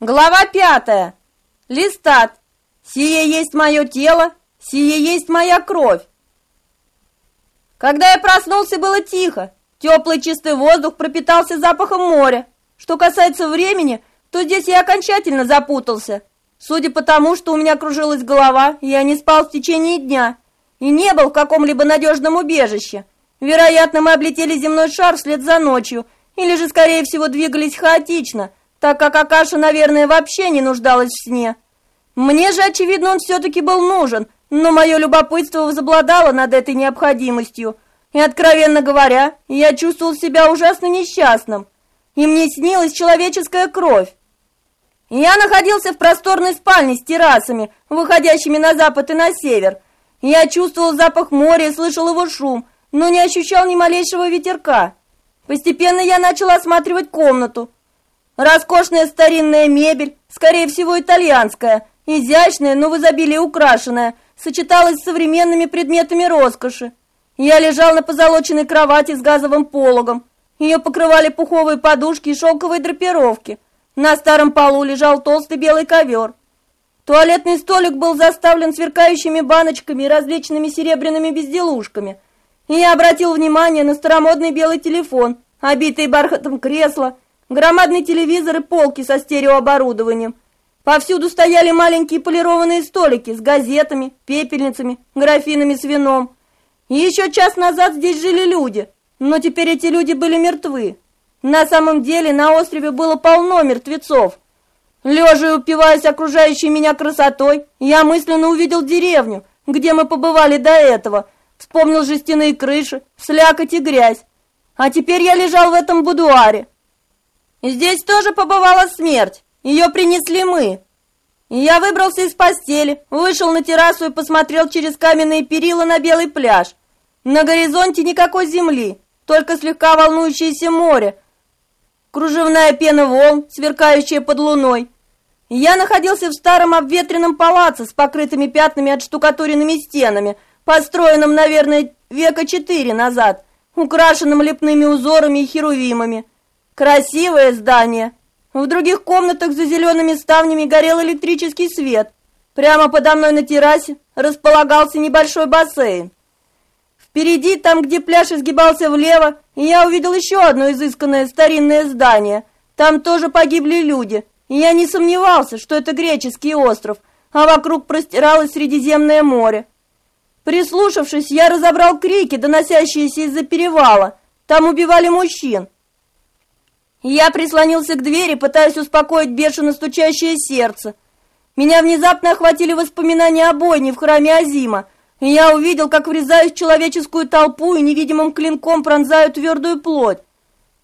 Глава пятая. Листат. Сие есть мое тело, сие есть моя кровь. Когда я проснулся, было тихо. Теплый чистый воздух пропитался запахом моря. Что касается времени, то здесь я окончательно запутался. Судя по тому, что у меня кружилась голова, я не спал в течение дня и не был в каком-либо надежном убежище. Вероятно, мы облетели земной шар вслед за ночью, или же, скорее всего, двигались хаотично – так как Акаша, наверное, вообще не нуждалась в сне. Мне же, очевидно, он все-таки был нужен, но мое любопытство возобладало над этой необходимостью. И, откровенно говоря, я чувствовал себя ужасно несчастным. И мне снилась человеческая кровь. Я находился в просторной спальне с террасами, выходящими на запад и на север. Я чувствовал запах моря и слышал его шум, но не ощущал ни малейшего ветерка. Постепенно я начал осматривать комнату, Роскошная старинная мебель, скорее всего итальянская, изящная, но в изобилии украшенная, сочеталась с современными предметами роскоши. Я лежал на позолоченной кровати с газовым пологом. Ее покрывали пуховые подушки и шелковые драпировки. На старом полу лежал толстый белый ковер. Туалетный столик был заставлен сверкающими баночками и различными серебряными безделушками. И я обратил внимание на старомодный белый телефон, обитый бархатом кресла, громадный телевизор и полки со стереооборудованием. Повсюду стояли маленькие полированные столики с газетами, пепельницами, графинами с вином. И еще час назад здесь жили люди, но теперь эти люди были мертвы. На самом деле на острове было полно мертвецов. Лежа и упиваясь окружающей меня красотой, я мысленно увидел деревню, где мы побывали до этого, вспомнил жестяные крыши, слякоть и грязь. А теперь я лежал в этом будуаре, Здесь тоже побывала смерть. Ее принесли мы. Я выбрался из постели, вышел на террасу и посмотрел через каменные перила на белый пляж. На горизонте никакой земли, только слегка волнующееся море, кружевная пена волн, сверкающая под луной. Я находился в старом обветренном палаце с покрытыми пятнами от штукатуренными стенами, построенном, наверное, века четыре назад, украшенном лепными узорами и херувимами. Красивое здание. В других комнатах за зелеными ставнями горел электрический свет. Прямо подо мной на террасе располагался небольшой бассейн. Впереди, там, где пляж изгибался влево, я увидел еще одно изысканное старинное здание. Там тоже погибли люди, и я не сомневался, что это греческий остров, а вокруг простиралось Средиземное море. Прислушавшись, я разобрал крики, доносящиеся из-за перевала. Там убивали мужчин. Я прислонился к двери, пытаясь успокоить бешено стучащее сердце. Меня внезапно охватили воспоминания о бойне в храме Азима, и я увидел, как врезаюсь в человеческую толпу и невидимым клинком пронзаю твердую плоть.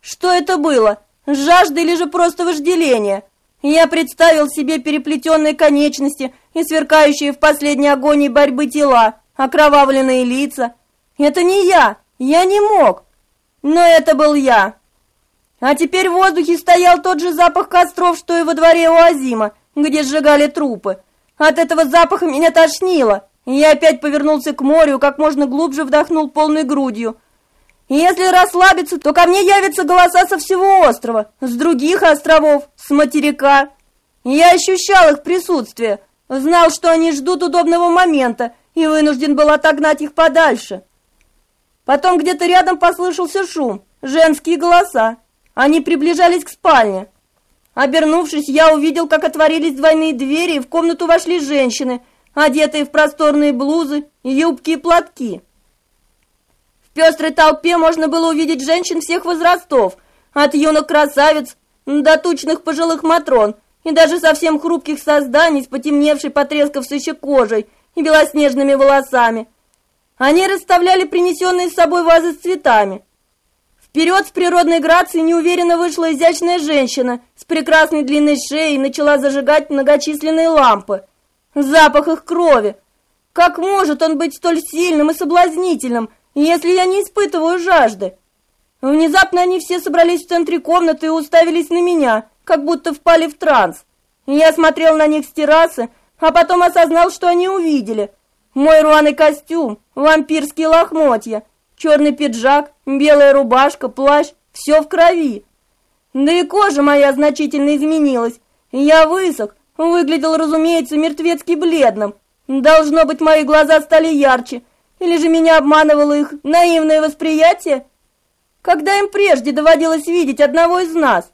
Что это было? Жажда или же просто вожделение? Я представил себе переплетенные конечности и сверкающие в последней агонии борьбы тела, окровавленные лица. Это не я, я не мог. Но это был я. А теперь в воздухе стоял тот же запах костров, что и во дворе у Азима, где сжигали трупы. От этого запаха меня тошнило, я опять повернулся к морю, как можно глубже вдохнул полной грудью. Если расслабиться, то ко мне явятся голоса со всего острова, с других островов, с материка. Я ощущал их присутствие, знал, что они ждут удобного момента, и вынужден был отогнать их подальше. Потом где-то рядом послышался шум, женские голоса. Они приближались к спальне. Обернувшись, я увидел, как отворились двойные двери, и в комнату вошли женщины, одетые в просторные блузы, юбки и платки. В пестрой толпе можно было увидеть женщин всех возрастов, от юных красавиц до тучных пожилых матрон, и даже совсем хрупких созданий с потемневшей потрескавшейся кожей и белоснежными волосами. Они расставляли принесенные с собой вазы с цветами, Вперед с природной грацией неуверенно вышла изящная женщина с прекрасной длинной шеей и начала зажигать многочисленные лампы. Запах их крови. Как может он быть столь сильным и соблазнительным, если я не испытываю жажды? Внезапно они все собрались в центре комнаты и уставились на меня, как будто впали в транс. Я смотрел на них с террасы, а потом осознал, что они увидели. Мой рваный костюм, вампирские лохмотья — Черный пиджак, белая рубашка, плащ, все в крови. Да и кожа моя значительно изменилась. Я высох, выглядел, разумеется, мертвецки бледным. Должно быть, мои глаза стали ярче, или же меня обманывало их наивное восприятие? Когда им прежде доводилось видеть одного из нас?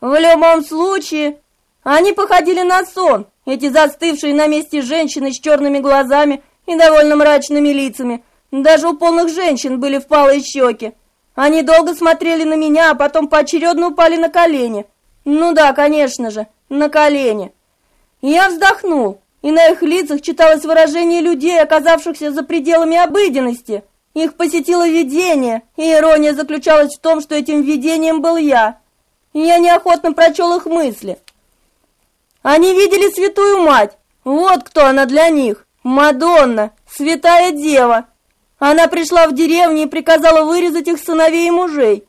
В любом случае, они походили на сон, эти застывшие на месте женщины с черными глазами и довольно мрачными лицами. Даже у полных женщин были впалые щеки. Они долго смотрели на меня, а потом поочередно упали на колени. Ну да, конечно же, на колени. Я вздохнул, и на их лицах читалось выражение людей, оказавшихся за пределами обыденности. Их посетило видение, и ирония заключалась в том, что этим видением был я. Я неохотно прочел их мысли. Они видели святую мать. Вот кто она для них. Мадонна, святая дева. Она пришла в деревню и приказала вырезать их сыновей и мужей.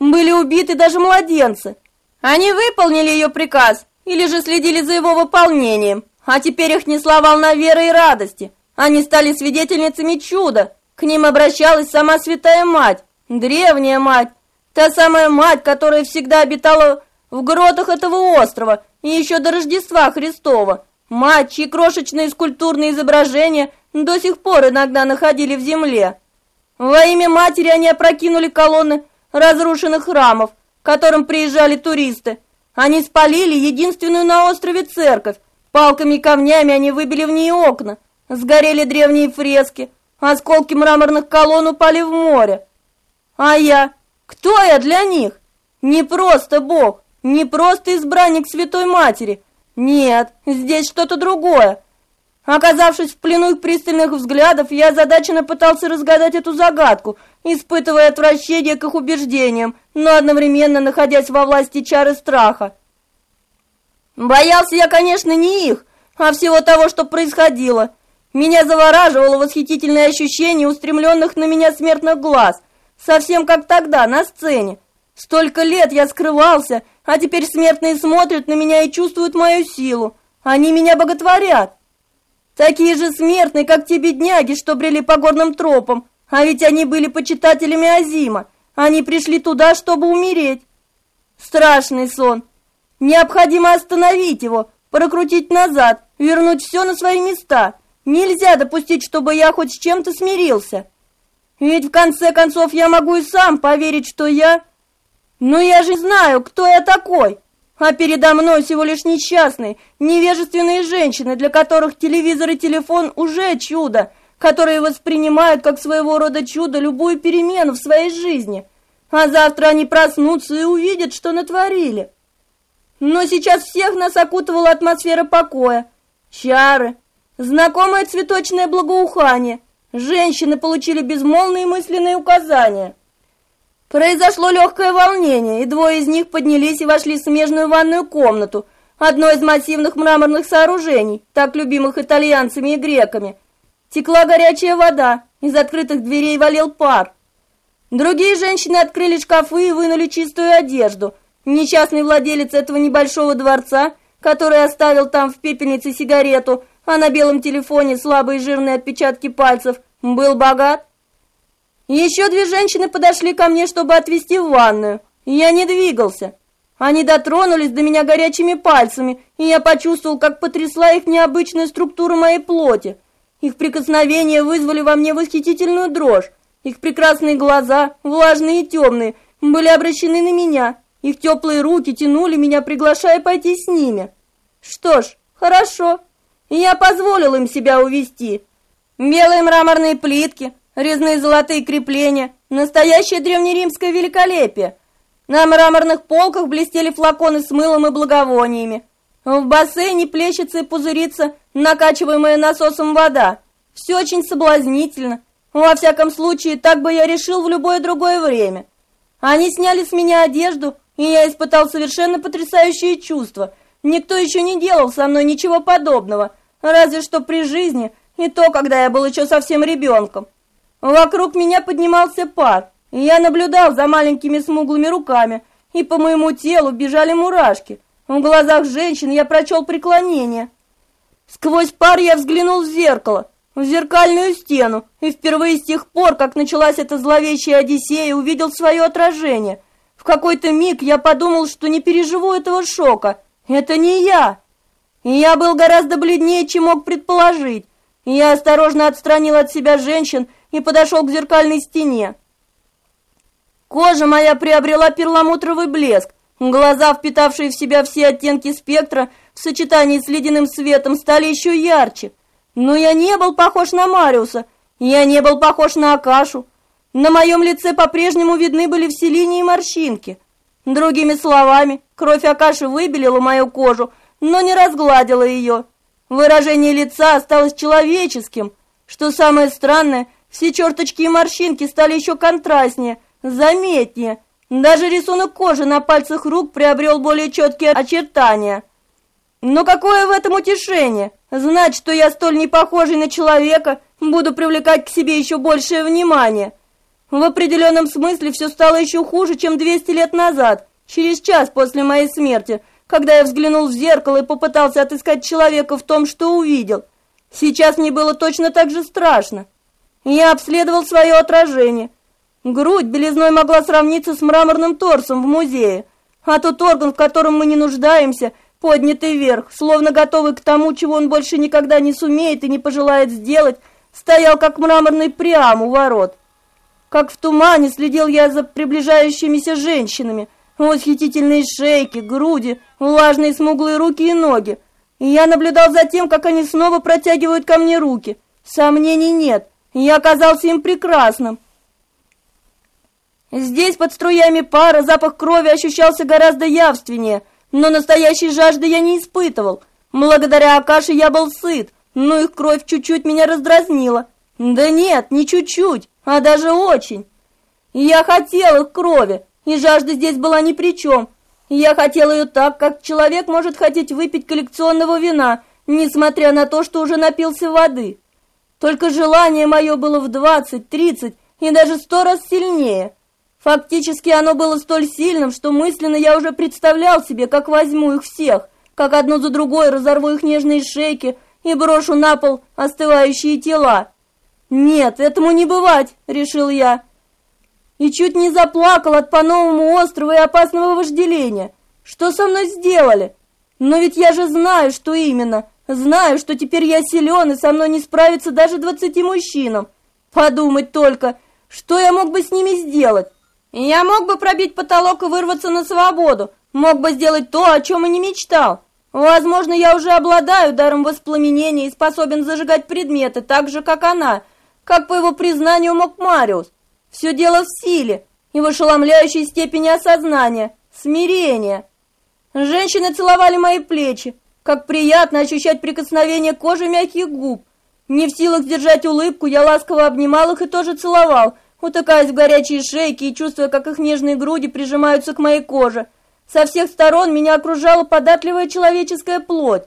Были убиты даже младенцы. Они выполнили ее приказ или же следили за его выполнением, а теперь их несла волна веры и радости. Они стали свидетельницами чуда. К ним обращалась сама Святая Мать, древняя мать, та самая мать, которая всегда обитала в гротах этого острова и еще до Рождества Христова. Мать, чьи крошечные скульптурные изображения до сих пор иногда находили в земле. Во имя матери они опрокинули колонны разрушенных храмов, к которым приезжали туристы. Они спалили единственную на острове церковь, палками и камнями они выбили в ней окна, сгорели древние фрески, осколки мраморных колонн упали в море. А я? Кто я для них? Не просто Бог, не просто избранник Святой Матери. Нет, здесь что-то другое. Оказавшись в плену их пристальных взглядов, я озадаченно пытался разгадать эту загадку, испытывая отвращение к их убеждениям, но одновременно находясь во власти чары страха. Боялся я, конечно, не их, а всего того, что происходило. Меня завораживало восхитительное ощущение устремленных на меня смертных глаз, совсем как тогда, на сцене. Столько лет я скрывался, а теперь смертные смотрят на меня и чувствуют мою силу. Они меня боготворят. Такие же смертные, как те бедняги, что брели по горным тропам. А ведь они были почитателями Азима. Они пришли туда, чтобы умереть. Страшный сон. Необходимо остановить его, прокрутить назад, вернуть все на свои места. Нельзя допустить, чтобы я хоть с чем-то смирился. Ведь в конце концов я могу и сам поверить, что я... Но я же знаю, кто я такой. А передо мной всего лишь несчастные, невежественные женщины, для которых телевизор и телефон уже чудо, которые воспринимают как своего рода чудо любую перемену в своей жизни. А завтра они проснутся и увидят, что натворили. Но сейчас всех нас окутывала атмосфера покоя, чары, знакомое цветочное благоухание. Женщины получили безмолвные мысленные указания. Произошло легкое волнение, и двое из них поднялись и вошли в смежную ванную комнату, одно из массивных мраморных сооружений, так любимых итальянцами и греками. Текла горячая вода, из открытых дверей валил пар. Другие женщины открыли шкафы и вынули чистую одежду. Несчастный владелец этого небольшого дворца, который оставил там в пепельнице сигарету, а на белом телефоне слабые жирные отпечатки пальцев, был богат. Еще две женщины подошли ко мне, чтобы отвезти в ванную. Я не двигался. Они дотронулись до меня горячими пальцами, и я почувствовал, как потрясла их необычная структура моей плоти. Их прикосновения вызвали во мне восхитительную дрожь. Их прекрасные глаза, влажные и темные, были обращены на меня. Их теплые руки тянули меня, приглашая пойти с ними. Что ж, хорошо. Я позволил им себя увести. Белые мраморные плитки, резные золотые крепления, настоящее древнеримское великолепие. На мраморных полках блестели флаконы с мылом и благовониями. В бассейне плещется и пузырится накачиваемая насосом вода. Все очень соблазнительно. Во всяком случае, так бы я решил в любое другое время. Они сняли с меня одежду, и я испытал совершенно потрясающее чувство. Никто еще не делал со мной ничего подобного, разве что при жизни, и то, когда я был еще совсем ребенком. Вокруг меня поднимался пар, я наблюдал за маленькими смуглыми руками, и по моему телу бежали мурашки. В глазах женщин я прочел преклонение. Сквозь пар я взглянул в зеркало, в зеркальную стену, и впервые с тех пор, как началась эта зловещая Одиссея, увидел свое отражение. В какой-то миг я подумал, что не переживу этого шока, Это не я. Я был гораздо бледнее, чем мог предположить. Я осторожно отстранил от себя женщин и подошел к зеркальной стене. Кожа моя приобрела перламутровый блеск, глаза, впитавшие в себя все оттенки спектра, в сочетании с ледяным светом, стали еще ярче. Но я не был похож на Мариуса, я не был похож на Акашу. На моем лице по-прежнему видны были все линии и морщинки. Другими словами, кровь Акаши выбелила мою кожу, но не разгладила ее. Выражение лица осталось человеческим. Что самое странное, все черточки и морщинки стали еще контрастнее, заметнее. Даже рисунок кожи на пальцах рук приобрел более четкие очертания. Но какое в этом утешение? Знать, что я столь не похожий на человека, буду привлекать к себе еще большее внимание. В определенном смысле все стало еще хуже, чем 200 лет назад, через час после моей смерти – когда я взглянул в зеркало и попытался отыскать человека в том, что увидел. Сейчас мне было точно так же страшно. Я обследовал свое отражение. Грудь белизной могла сравниться с мраморным торсом в музее, а тот орган, в котором мы не нуждаемся, поднятый вверх, словно готовый к тому, чего он больше никогда не сумеет и не пожелает сделать, стоял как мраморный прям у ворот. Как в тумане следил я за приближающимися женщинами, восхитительные шейки, груди, влажные смуглые руки и ноги. И я наблюдал за тем, как они снова протягивают ко мне руки. Сомнений нет, я оказался им прекрасным. Здесь под струями пара запах крови ощущался гораздо явственнее, но настоящей жажды я не испытывал. Благодаря Акаше я был сыт, но их кровь чуть-чуть меня раздразнила. Да нет, не чуть-чуть, а даже очень. Я хотел их крови, и жажда здесь была ни при чем. Я хотел ее так, как человек может хотеть выпить коллекционного вина, несмотря на то, что уже напился воды. Только желание мое было в двадцать, тридцать и даже сто раз сильнее. Фактически оно было столь сильным, что мысленно я уже представлял себе, как возьму их всех, как одну за другой разорву их нежные шейки и брошу на пол остывающие тела. «Нет, этому не бывать», — решил я и чуть не заплакал от по-новому острого и опасного вожделения. Что со мной сделали? Но ведь я же знаю, что именно. Знаю, что теперь я силен, и со мной не справится даже двадцати мужчинам. Подумать только, что я мог бы с ними сделать? Я мог бы пробить потолок и вырваться на свободу. Мог бы сделать то, о чем и не мечтал. Возможно, я уже обладаю даром воспламенения и способен зажигать предметы так же, как она, как по его признанию мог Мариус. Все дело в силе и в ошеломляющей степени осознания, смирения. Женщины целовали мои плечи, как приятно ощущать прикосновение кожи мягких губ. Не в силах сдержать улыбку, я ласково обнимал их и тоже целовал, утыкаясь в горячие шейки и чувствуя, как их нежные груди прижимаются к моей коже. Со всех сторон меня окружала податливая человеческая плоть.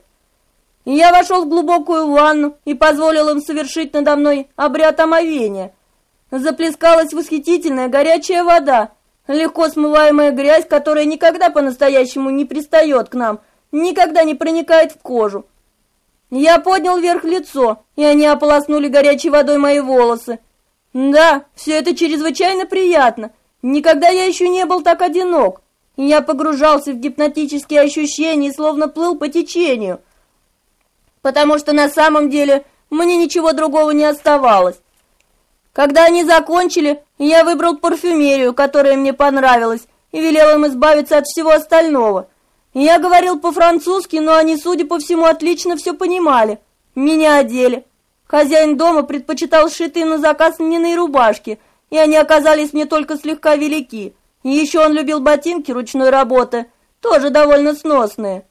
Я вошел в глубокую ванну и позволил им совершить надо мной обряд омовения. Заплескалась восхитительная горячая вода, легко смываемая грязь, которая никогда по-настоящему не пристает к нам, никогда не проникает в кожу. Я поднял вверх лицо, и они ополоснули горячей водой мои волосы. Да, все это чрезвычайно приятно. Никогда я еще не был так одинок. Я погружался в гипнотические ощущения и словно плыл по течению. Потому что на самом деле мне ничего другого не оставалось. Когда они закончили, я выбрал парфюмерию, которая мне понравилась, и велел им избавиться от всего остального. Я говорил по-французски, но они, судя по всему, отлично все понимали. Меня одели. Хозяин дома предпочитал сшитые на заказ льняные рубашки, и они оказались мне только слегка велики. Еще он любил ботинки ручной работы, тоже довольно сносные.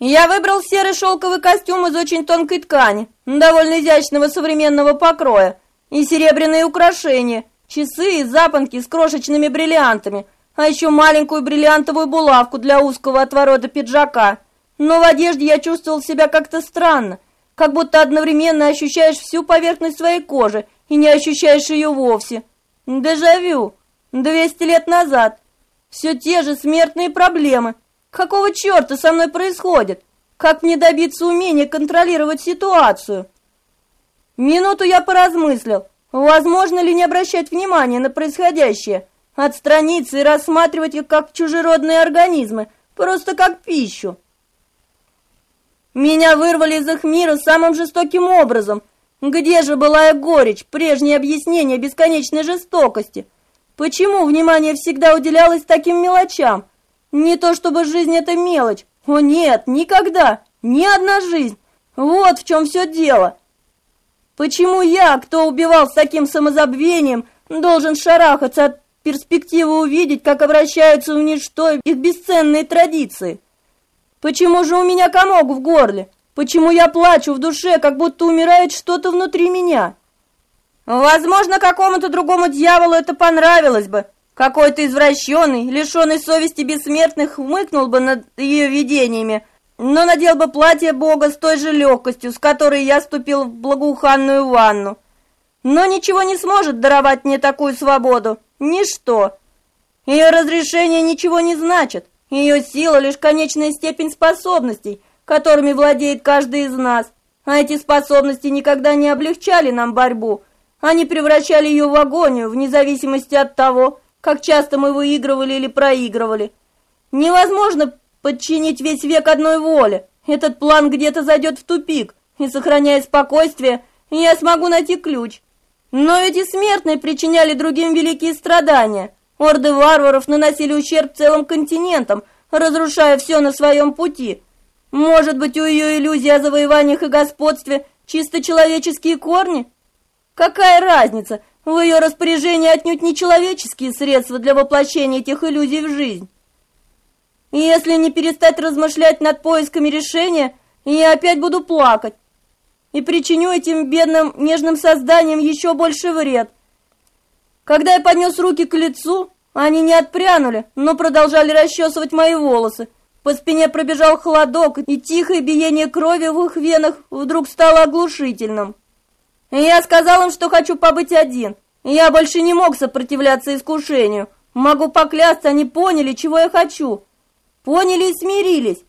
Я выбрал серый шелковый костюм из очень тонкой ткани, довольно изящного современного покроя, и серебряные украшения, часы и запонки с крошечными бриллиантами, а еще маленькую бриллиантовую булавку для узкого отворота пиджака. Но в одежде я чувствовал себя как-то странно, как будто одновременно ощущаешь всю поверхность своей кожи и не ощущаешь ее вовсе. Дежавю. Двести лет назад. Все те же смертные проблемы. Какого черта со мной происходит? Как мне добиться умения контролировать ситуацию? Минуту я поразмыслил, возможно ли не обращать внимания на происходящее, отстраниться и рассматривать их как чужеродные организмы, просто как пищу. Меня вырвали из их мира самым жестоким образом. Где же была я горечь, прежнее объяснение бесконечной жестокости? Почему внимание всегда уделялось таким мелочам? Не то чтобы жизнь это мелочь. О нет, никогда, ни одна жизнь. Вот в чем все дело. Почему я, кто убивал с таким самозабвением, должен шарахаться от перспективы увидеть, как обращаются в ничто их бесценные традиции? Почему же у меня комок в горле? Почему я плачу в душе, как будто умирает что-то внутри меня? Возможно, какому-то другому дьяволу это понравилось бы. Какой-то извращенный, лишенный совести бессмертных, хмыкнул бы над ее видениями, но надел бы платье Бога с той же легкостью, с которой я ступил в благоуханную ванну. Но ничего не сможет даровать мне такую свободу. Ничто. Ее разрешение ничего не значит. Ее сила лишь конечная степень способностей, которыми владеет каждый из нас. А эти способности никогда не облегчали нам борьбу. Они превращали ее в агонию, вне зависимости от того, как часто мы выигрывали или проигрывали. Невозможно подчинить весь век одной воле. Этот план где-то зайдет в тупик, и, сохраняя спокойствие, я смогу найти ключ. Но эти смертные причиняли другим великие страдания. Орды варваров наносили ущерб целым континентам, разрушая все на своем пути. Может быть, у ее иллюзии о завоеваниях и господстве чисто человеческие корни? Какая разница, в ее распоряжении отнюдь не человеческие средства для воплощения этих иллюзий в жизнь. И если не перестать размышлять над поисками решения, я опять буду плакать и причиню этим бедным нежным созданиям еще больше вред. Когда я поднес руки к лицу, они не отпрянули, но продолжали расчесывать мои волосы. По спине пробежал холодок, и тихое биение крови в их венах вдруг стало оглушительным. Я сказал им, что хочу побыть один. Я больше не мог сопротивляться искушению. Могу поклясться, они поняли, чего я хочу. Поняли и смирились.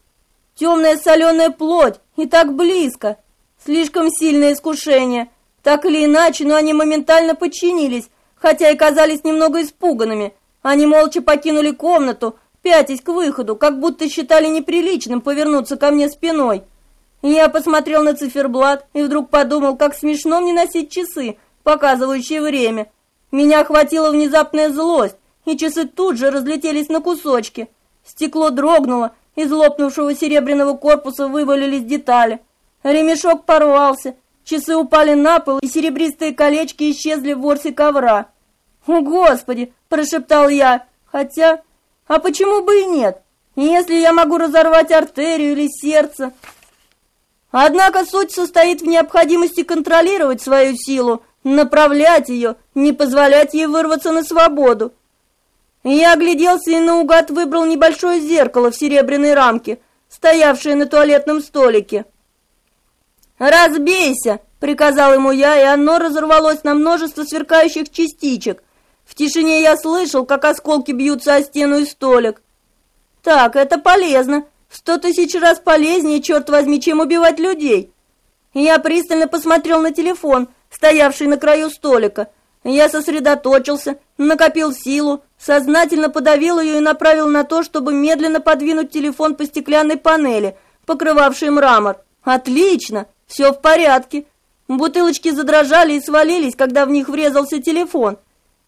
Темная соленая плоть, и так близко. Слишком сильное искушение. Так или иначе, но они моментально подчинились, хотя и казались немного испуганными. Они молча покинули комнату, пятясь к выходу, как будто считали неприличным повернуться ко мне спиной. Я посмотрел на циферблат и вдруг подумал, как смешно мне носить часы, показывающие время. Меня охватила внезапная злость, и часы тут же разлетелись на кусочки. Стекло дрогнуло, из лопнувшего серебряного корпуса вывалились детали. Ремешок порвался, часы упали на пол, и серебристые колечки исчезли в ворсе ковра. «О, Господи!» – прошептал я. «Хотя, а почему бы и нет? Если я могу разорвать артерию или сердце, Однако суть состоит в необходимости контролировать свою силу, направлять ее, не позволять ей вырваться на свободу. Я огляделся и наугад выбрал небольшое зеркало в серебряной рамке, стоявшее на туалетном столике. «Разбейся!» — приказал ему я, и оно разорвалось на множество сверкающих частичек. В тишине я слышал, как осколки бьются о стену и столик. «Так, это полезно. Сто тысяч раз полезнее, черт возьми, чем убивать людей. Я пристально посмотрел на телефон, стоявший на краю столика. Я сосредоточился, накопил силу, сознательно подавил ее и направил на то, чтобы медленно подвинуть телефон по стеклянной панели, покрывавшей мрамор. Отлично, все в порядке. Бутылочки задрожали и свалились, когда в них врезался телефон.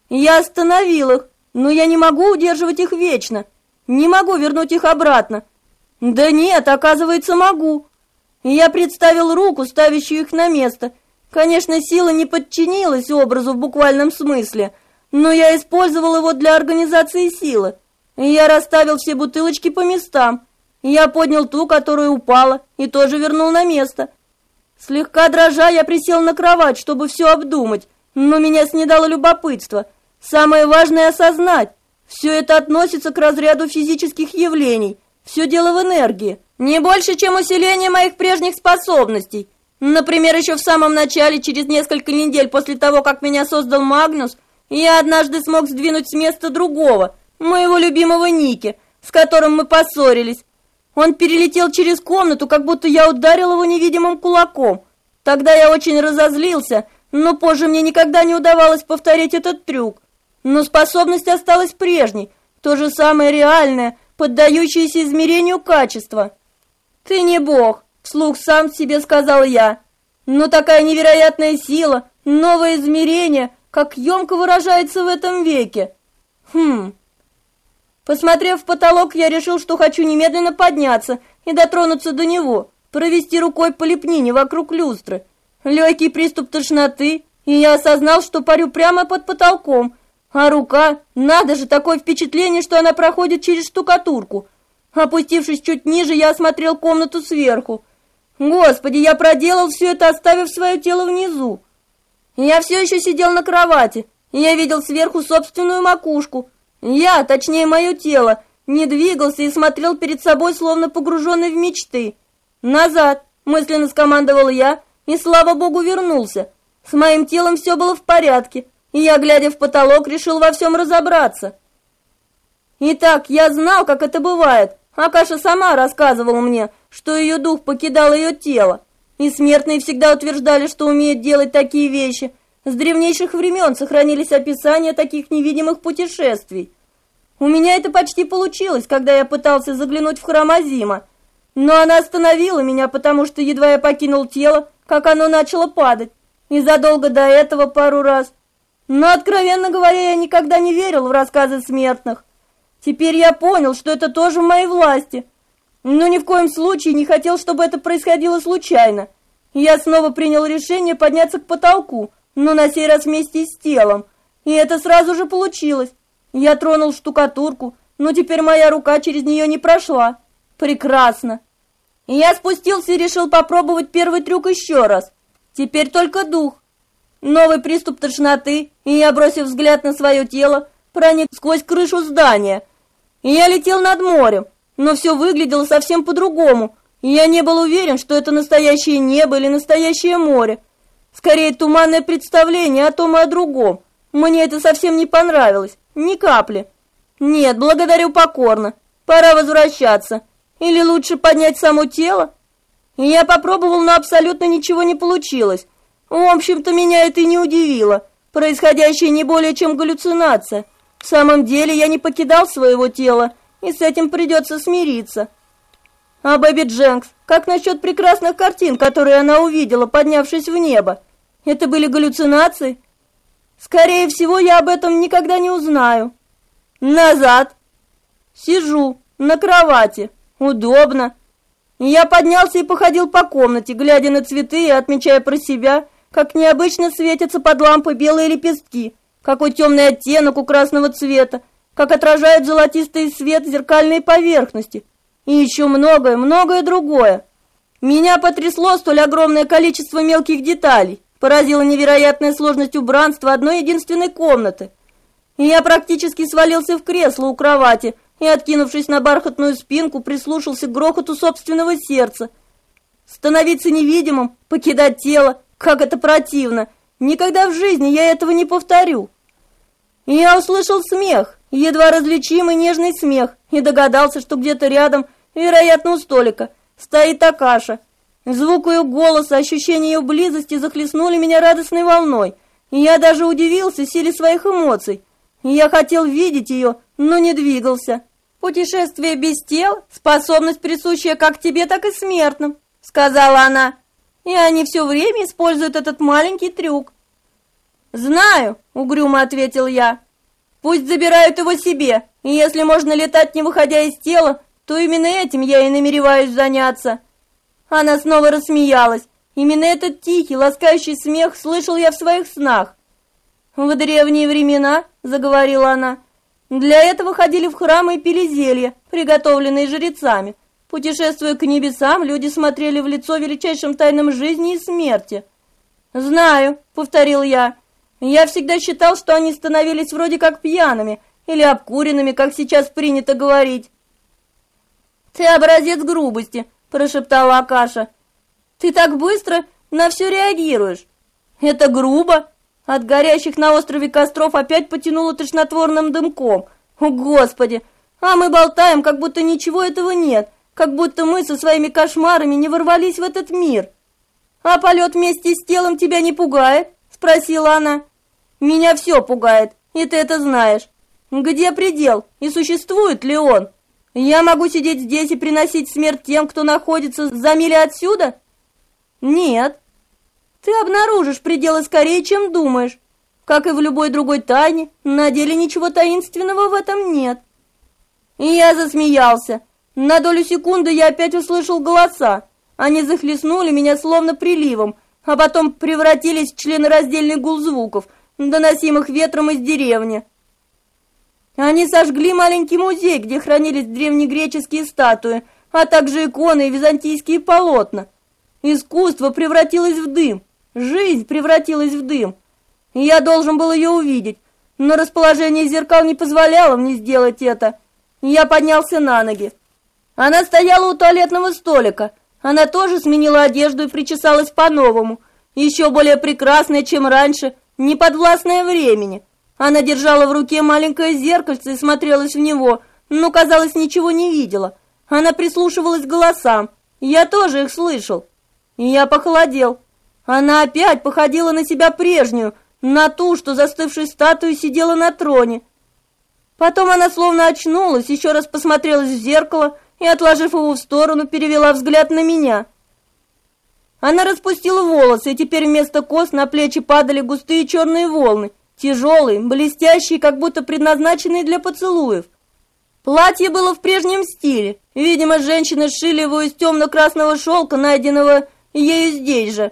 Я остановил их, но я не могу удерживать их вечно. Не могу вернуть их обратно. Да нет, оказывается, могу. Я представил руку, ставящую их на место. Конечно, сила не подчинилась образу в буквальном смысле, но я использовал его для организации силы. Я расставил все бутылочки по местам. Я поднял ту, которая упала, и тоже вернул на место. Слегка дрожа, я присел на кровать, чтобы все обдумать, но меня снедало любопытство. Самое важное осознать. Все это относится к разряду физических явлений – все дело в энергии, не больше, чем усиление моих прежних способностей. Например, еще в самом начале, через несколько недель после того, как меня создал Магнус, я однажды смог сдвинуть с места другого, моего любимого Ники, с которым мы поссорились. Он перелетел через комнату, как будто я ударил его невидимым кулаком. Тогда я очень разозлился, но позже мне никогда не удавалось повторить этот трюк. Но способность осталась прежней, то же самое реальное – поддающиеся измерению качества. Ты не бог, вслух сам себе сказал я. Но такая невероятная сила, новое измерение, как емко выражается в этом веке. Хм. Посмотрев в потолок, я решил, что хочу немедленно подняться и дотронуться до него, провести рукой по лепнине вокруг люстры. Легкий приступ тошноты, и я осознал, что парю прямо под потолком, а рука, надо же, такое впечатление, что она проходит через штукатурку. Опустившись чуть ниже, я осмотрел комнату сверху. Господи, я проделал все это, оставив свое тело внизу. Я все еще сидел на кровати, и я видел сверху собственную макушку. Я, точнее мое тело, не двигался и смотрел перед собой, словно погруженный в мечты. «Назад!» – мысленно скомандовал я, и, слава богу, вернулся. С моим телом все было в порядке, и я, глядя в потолок, решил во всем разобраться. Итак, я знал, как это бывает. Акаша сама рассказывала мне, что ее дух покидал ее тело. И смертные всегда утверждали, что умеют делать такие вещи. С древнейших времен сохранились описания таких невидимых путешествий. У меня это почти получилось, когда я пытался заглянуть в храм Азима. Но она остановила меня, потому что едва я покинул тело, как оно начало падать. И задолго до этого пару раз. Но, откровенно говоря, я никогда не верил в рассказы смертных. Теперь я понял, что это тоже в моей власти. Но ни в коем случае не хотел, чтобы это происходило случайно. Я снова принял решение подняться к потолку, но на сей раз вместе с телом. И это сразу же получилось. Я тронул штукатурку, но теперь моя рука через нее не прошла. Прекрасно. Я спустился и решил попробовать первый трюк еще раз. Теперь только дух. Новый приступ тошноты, и я, бросив взгляд на свое тело, проник сквозь крышу здания. Я летел над морем, но все выглядело совсем по-другому, я не был уверен, что это настоящее небо или настоящее море. Скорее, туманное представление о том и о другом. Мне это совсем не понравилось. Ни капли. Нет, благодарю покорно. Пора возвращаться. Или лучше поднять само тело? Я попробовал, но абсолютно ничего не получилось. В общем-то, меня это и не удивило. Происходящее не более чем галлюцинация. В самом деле, я не покидал своего тела, и с этим придется смириться. А Бэби Дженкс, как насчет прекрасных картин, которые она увидела, поднявшись в небо? Это были галлюцинации? Скорее всего, я об этом никогда не узнаю. Назад. Сижу на кровати. Удобно. Я поднялся и походил по комнате, глядя на цветы и отмечая про себя, как необычно светятся под лампой белые лепестки, какой темный оттенок у красного цвета, как отражают золотистый свет зеркальные поверхности, и еще многое, многое другое. Меня потрясло столь огромное количество мелких деталей. Поразила невероятная сложность убранства одной единственной комнаты. И я практически свалился в кресло у кровати и, откинувшись на бархатную спинку, прислушался к грохоту собственного сердца. Становиться невидимым, покидать тело, как это противно. Никогда в жизни я этого не повторю. И я услышал смех, едва различимый нежный смех, и догадался, что где-то рядом, вероятно, у столика, стоит Акаша. Звук ее голоса, ощущение ее близости захлестнули меня радостной волной, я даже удивился силе своих эмоций. Я хотел видеть ее, но не двигался. Путешествие без тел – способность, присущая как тебе, так и смертным, сказала она. И они все время используют этот маленький трюк. Знаю, угрюмо ответил я. Пусть забирают его себе, и если можно летать, не выходя из тела, то именно этим я и намереваюсь заняться. Она снова рассмеялась. Именно этот тихий, ласкающий смех слышал я в своих снах. «В древние времена», — заговорила она, — «для этого ходили в храмы и пили зелья, приготовленные жрецами. Путешествуя к небесам, люди смотрели в лицо величайшим тайнам жизни и смерти». «Знаю», — повторил я, — «я всегда считал, что они становились вроде как пьяными или обкуренными, как сейчас принято говорить». «Ты образец грубости», прошептала Акаша. «Ты так быстро на все реагируешь. Это грубо». От горящих на острове костров опять потянуло тошнотворным дымком. О, Господи! А мы болтаем, как будто ничего этого нет, как будто мы со своими кошмарами не ворвались в этот мир. «А полет вместе с телом тебя не пугает?» – спросила она. «Меня все пугает, и ты это знаешь. Где предел, и существует ли он?» Я могу сидеть здесь и приносить смерть тем, кто находится за мили отсюда? Нет. Ты обнаружишь пределы скорее, чем думаешь. Как и в любой другой тайне, на деле ничего таинственного в этом нет. И я засмеялся. На долю секунды я опять услышал голоса. Они захлестнули меня словно приливом, а потом превратились в членораздельный гул звуков, доносимых ветром из деревни. Они сожгли маленький музей, где хранились древнегреческие статуи, а также иконы и византийские полотна. Искусство превратилось в дым, жизнь превратилась в дым. Я должен был ее увидеть, но расположение зеркал не позволяло мне сделать это. Я поднялся на ноги. Она стояла у туалетного столика. Она тоже сменила одежду и причесалась по-новому, еще более прекрасная, чем раньше, не подвластная времени. Она держала в руке маленькое зеркальце и смотрелась в него, но, казалось, ничего не видела. Она прислушивалась к голосам. Я тоже их слышал. Я похолодел. Она опять походила на себя прежнюю, на ту, что застывшей статуей сидела на троне. Потом она словно очнулась, еще раз посмотрелась в зеркало и, отложив его в сторону, перевела взгляд на меня. Она распустила волосы, и теперь вместо кос на плечи падали густые черные волны, тяжелый, блестящий, как будто предназначенный для поцелуев. Платье было в прежнем стиле. Видимо, женщины сшили его из темно-красного шелка, найденного ею здесь же.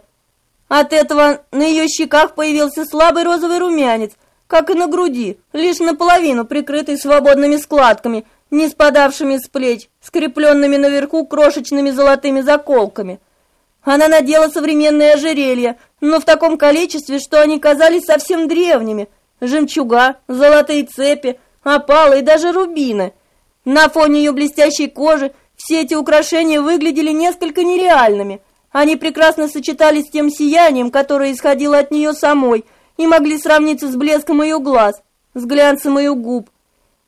От этого на ее щеках появился слабый розовый румянец, как и на груди, лишь наполовину прикрытый свободными складками, не спадавшими с плеч, скрепленными наверху крошечными золотыми заколками. Она надела современные ожерелья, но в таком количестве, что они казались совсем древними. Жемчуга, золотые цепи, опалы и даже рубины. На фоне ее блестящей кожи все эти украшения выглядели несколько нереальными. Они прекрасно сочетались с тем сиянием, которое исходило от нее самой, и могли сравниться с блеском ее глаз, с глянцем ее губ.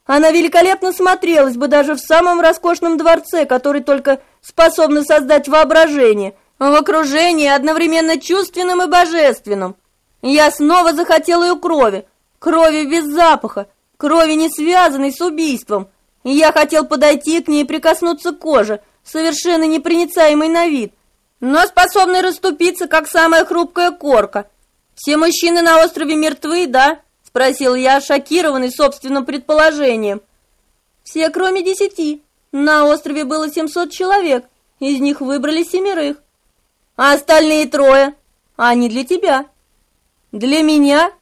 Она великолепно смотрелась бы даже в самом роскошном дворце, который только способен создать воображение – в окружении одновременно чувственным и божественным. Я снова захотел ее крови, крови без запаха, крови, не связанной с убийством. Я хотел подойти к ней и прикоснуться к коже, совершенно непроницаемой на вид, но способной расступиться, как самая хрупкая корка. «Все мужчины на острове мертвы, да?» — спросил я, шокированный собственным предположением. «Все, кроме десяти. На острове было семьсот человек, из них выбрали семерых. А остальные трое? Они для тебя. Для меня?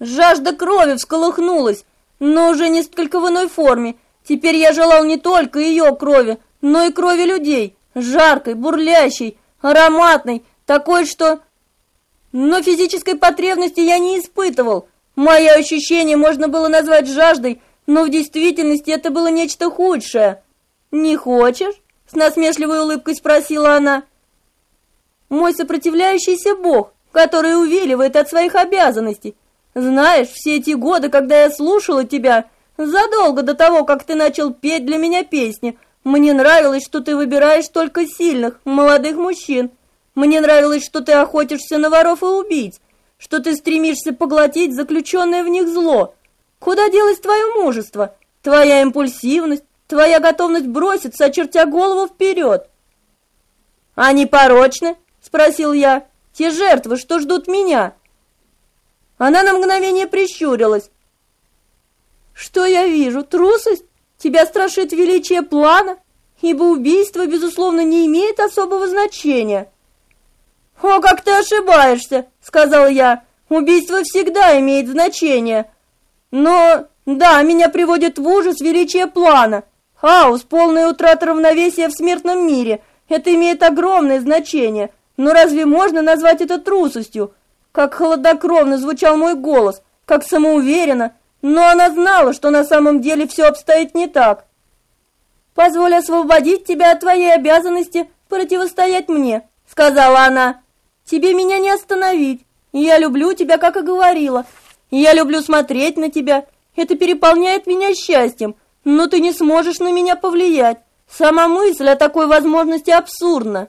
Жажда крови всколыхнулась, но уже несколько в иной форме. Теперь я желал не только ее крови, но и крови людей, жаркой, бурлящей, ароматной, такой, что... Но физической потребности я не испытывал. Мои ощущения можно было назвать жаждой, но в действительности это было нечто худшее. «Не хочешь?» — с насмешливой улыбкой спросила она мой сопротивляющийся бог, который увиливает от своих обязанностей. Знаешь, все эти годы, когда я слушала тебя, задолго до того, как ты начал петь для меня песни, мне нравилось, что ты выбираешь только сильных, молодых мужчин. Мне нравилось, что ты охотишься на воров и убийц, что ты стремишься поглотить заключенное в них зло. Куда делось твое мужество, твоя импульсивность, твоя готовность броситься, очертя голову вперед? Они порочны, спросил я. «Те жертвы, что ждут меня?» Она на мгновение прищурилась. «Что я вижу? Трусость? Тебя страшит величие плана? Ибо убийство, безусловно, не имеет особого значения». «О, как ты ошибаешься!» — сказал я. «Убийство всегда имеет значение. Но, да, меня приводит в ужас величие плана. Хаос, полная утрата равновесия в смертном мире. Это имеет огромное значение. Но разве можно назвать это трусостью? Как холоднокровно звучал мой голос, как самоуверенно, но она знала, что на самом деле все обстоит не так. «Позволь освободить тебя от твоей обязанности противостоять мне», — сказала она. «Тебе меня не остановить. Я люблю тебя, как и говорила. Я люблю смотреть на тебя. Это переполняет меня счастьем, но ты не сможешь на меня повлиять. Сама мысль о такой возможности абсурдна».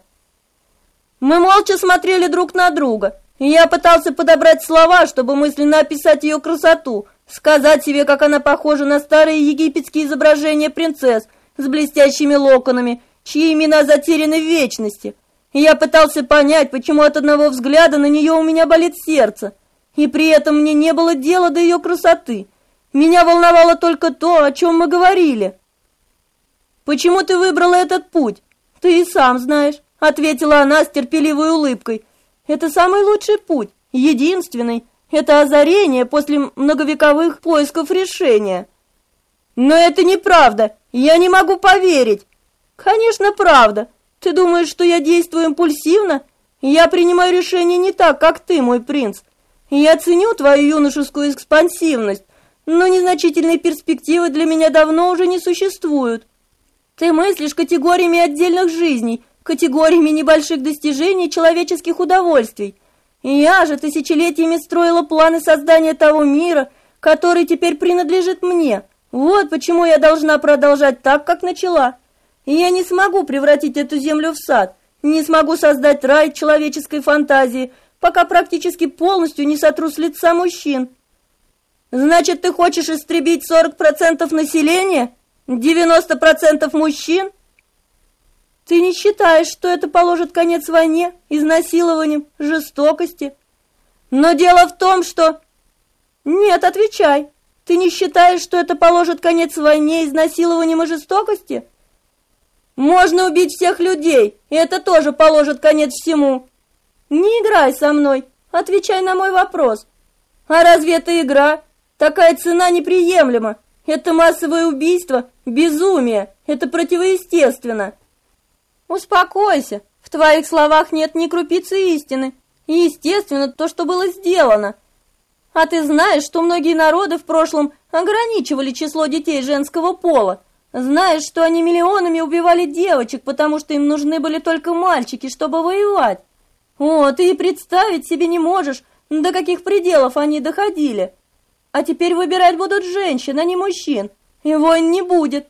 Мы молча смотрели друг на друга, я пытался подобрать слова, чтобы мысленно описать ее красоту, сказать себе, как она похожа на старые египетские изображения принцесс, с блестящими локонами, чьи имена затеряны в вечности. Я пытался понять, почему от одного взгляда на нее у меня болит сердце, и при этом мне не было дела до ее красоты. Меня волновало только то, о чем мы говорили. «Почему ты выбрала этот путь? Ты и сам знаешь», — ответила она с терпеливой улыбкой. «Это самый лучший путь, единственный. Это озарение после многовековых поисков решения». «Но это неправда, я не могу поверить». «Конечно, правда. Ты думаешь, что я действую импульсивно? Я принимаю решения не так, как ты, мой принц. Я ценю твою юношескую экспансивность, но незначительные перспективы для меня давно уже не существуют. Ты мыслишь категориями отдельных жизней, категориями небольших достижений человеческих удовольствий. И я же тысячелетиями строила планы создания того мира, который теперь принадлежит мне. Вот почему я должна продолжать так, как начала. И я не смогу превратить эту землю в сад, не смогу создать рай человеческой фантазии, пока практически полностью не сотру с лица мужчин. Значит, ты хочешь истребить 40% населения? 90% мужчин? Ты не считаешь, что это положит конец войне, изнасилованиям, жестокости? Но дело в том, что... Нет, отвечай. Ты не считаешь, что это положит конец войне, изнасилованиям и жестокости? Можно убить всех людей, и это тоже положит конец всему. Не играй со мной, отвечай на мой вопрос. А разве это игра? Такая цена неприемлема. Это массовое убийство, безумие, это противоестественно. Успокойся, в твоих словах нет ни крупицы истины. И естественно то, что было сделано. А ты знаешь, что многие народы в прошлом ограничивали число детей женского пола. Знаешь, что они миллионами убивали девочек, потому что им нужны были только мальчики, чтобы воевать. О, ты и представить себе не можешь, до каких пределов они доходили. А теперь выбирать будут женщин, а не мужчин, и войн не будет.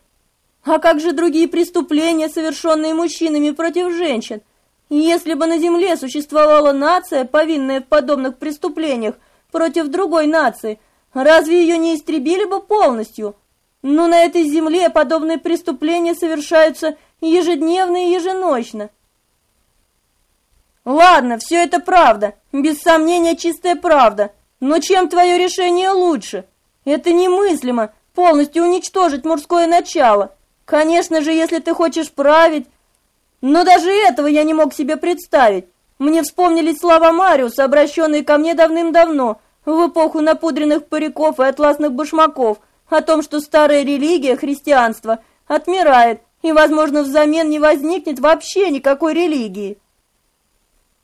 А как же другие преступления, совершенные мужчинами против женщин? Если бы на земле существовала нация, повинная в подобных преступлениях против другой нации, разве ее не истребили бы полностью? Но на этой земле подобные преступления совершаются ежедневно и еженочно. Ладно, все это правда, без сомнения чистая правда. Но чем твое решение лучше? Это немыслимо, полностью уничтожить мужское начало. Конечно же, если ты хочешь править... Но даже этого я не мог себе представить. Мне вспомнились слова Мариуса, обращенные ко мне давным-давно, в эпоху напудренных париков и атласных башмаков, о том, что старая религия, христианство, отмирает, и, возможно, взамен не возникнет вообще никакой религии.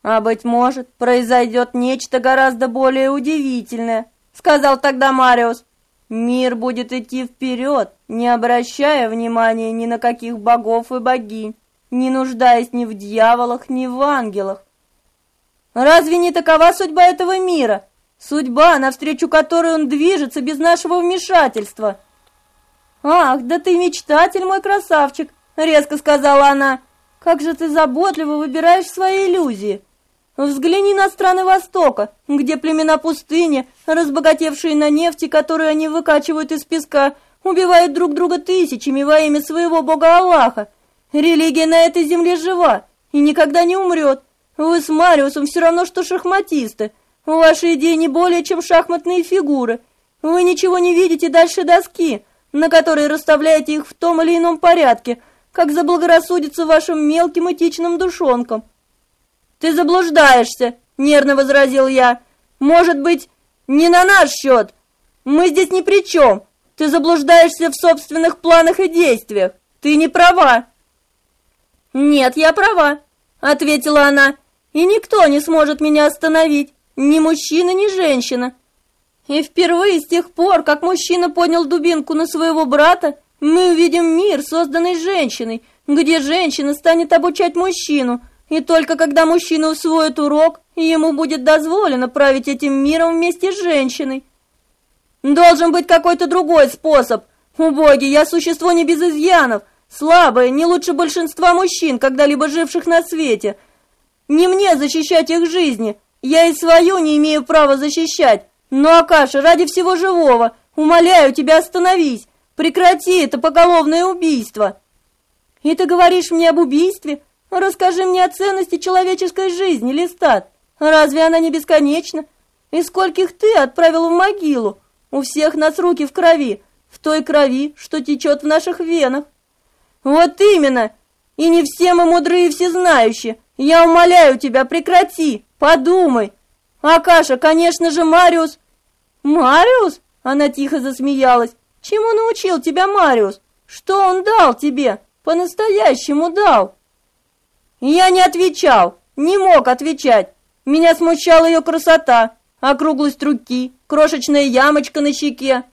«А, быть может, произойдет нечто гораздо более удивительное», — сказал тогда Мариус. «Мир будет идти вперед, не обращая внимания ни на каких богов и богинь, не нуждаясь ни в дьяволах, ни в ангелах. Разве не такова судьба этого мира? Судьба, навстречу которой он движется без нашего вмешательства?» «Ах, да ты мечтатель, мой красавчик!» — резко сказала она. «Как же ты заботливо выбираешь свои иллюзии!» Взгляни на страны Востока, где племена пустыни, разбогатевшие на нефти, которую они выкачивают из песка, убивают друг друга тысячами во имя своего бога Аллаха. Религия на этой земле жива и никогда не умрет. Вы с Мариусом все равно, что шахматисты. Ваши идеи не более, чем шахматные фигуры. Вы ничего не видите дальше доски, на которой расставляете их в том или ином порядке, как заблагорассудится вашим мелким этичным душонкам. «Ты заблуждаешься», — нервно возразил я. «Может быть, не на наш счет. Мы здесь ни при чем. Ты заблуждаешься в собственных планах и действиях. Ты не права». «Нет, я права», — ответила она. «И никто не сможет меня остановить, ни мужчина, ни женщина». И впервые с тех пор, как мужчина поднял дубинку на своего брата, мы увидим мир, созданный женщиной, где женщина станет обучать мужчину, и только когда мужчина усвоит урок, ему будет дозволено править этим миром вместе с женщиной. Должен быть какой-то другой способ. Убоги, я существо не без изъянов, слабое, не лучше большинства мужчин, когда-либо живших на свете. Не мне защищать их жизни, я и свою не имею права защищать. Но, Акаша, ради всего живого, умоляю тебя, остановись, прекрати это поголовное убийство. И ты говоришь мне об убийстве? Расскажи мне о ценности человеческой жизни, Листат. Разве она не бесконечна? И скольких ты отправил в могилу? У всех нас руки в крови, в той крови, что течет в наших венах. Вот именно! И не все мы мудрые и всезнающие. Я умоляю тебя, прекрати, подумай. Акаша, конечно же, Мариус... Мариус? Она тихо засмеялась. Чему научил тебя Мариус? Что он дал тебе? По-настоящему дал. Я не отвечал, не мог отвечать. Меня смущала ее красота, округлость руки, крошечная ямочка на щеке.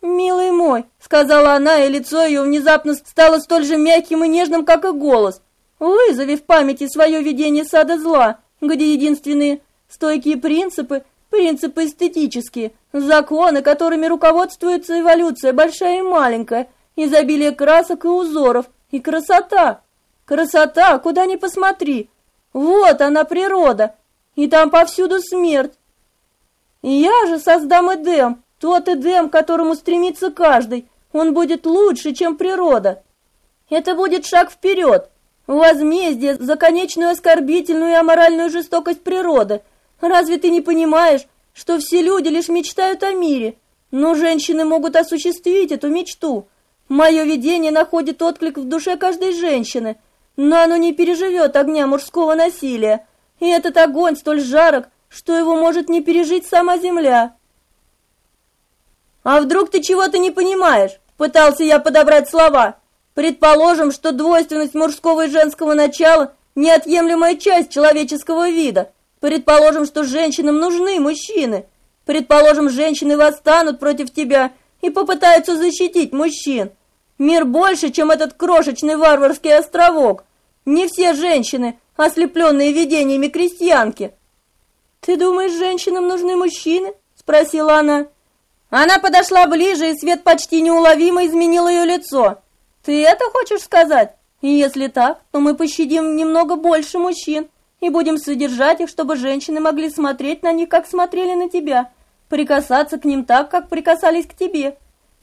«Милый мой», — сказала она, и лицо ее внезапно стало столь же мягким и нежным, как и голос. «Вызови в памяти свое видение сада зла, где единственные стойкие принципы, принципы эстетические, законы, которыми руководствуется эволюция, большая и маленькая, изобилие красок и узоров, и красота. Красота, куда ни посмотри. Вот она природа, и там повсюду смерть. Я же создам Эдем, тот Эдем, к которому стремится каждый. Он будет лучше, чем природа. Это будет шаг вперед, возмездие за конечную оскорбительную и аморальную жестокость природы. Разве ты не понимаешь, что все люди лишь мечтают о мире? Но женщины могут осуществить эту мечту. Мое видение находит отклик в душе каждой женщины, но оно не переживет огня мужского насилия. И этот огонь столь жарок, что его может не пережить сама земля. А вдруг ты чего-то не понимаешь? Пытался я подобрать слова. Предположим, что двойственность мужского и женского начала – неотъемлемая часть человеческого вида. Предположим, что женщинам нужны мужчины. Предположим, женщины восстанут против тебя и попытаются защитить мужчин. Мир больше, чем этот крошечный варварский островок. Не все женщины, ослепленные видениями крестьянки. «Ты думаешь, женщинам нужны мужчины?» – спросила она. Она подошла ближе, и свет почти неуловимо изменил ее лицо. «Ты это хочешь сказать? И если так, то мы пощадим немного больше мужчин и будем содержать их, чтобы женщины могли смотреть на них, как смотрели на тебя, прикасаться к ним так, как прикасались к тебе».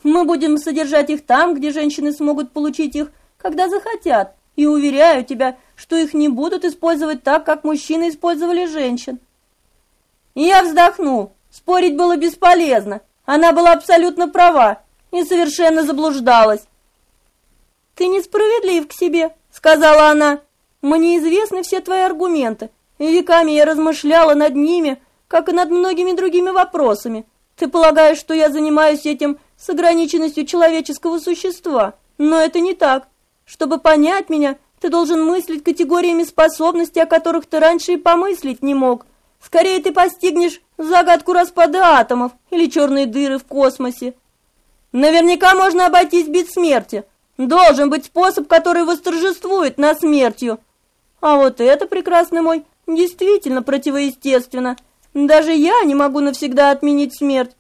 Мы будем содержать их там, где женщины смогут получить их, когда захотят, и уверяю тебя, что их не будут использовать так, как мужчины использовали женщин. я вздохнул. Спорить было бесполезно. Она была абсолютно права и совершенно заблуждалась. «Ты несправедлив к себе», — сказала она. «Мне известны все твои аргументы, и веками я размышляла над ними, как и над многими другими вопросами. Ты полагаешь, что я занимаюсь этим с ограниченностью человеческого существа, но это не так. Чтобы понять меня, ты должен мыслить категориями способностей, о которых ты раньше и помыслить не мог. Скорее ты постигнешь загадку распада атомов или черные дыры в космосе. Наверняка можно обойтись без смерти. Должен быть способ, который восторжествует над смертью. А вот это, прекрасный мой, действительно противоестественно. Даже я не могу навсегда отменить смерть.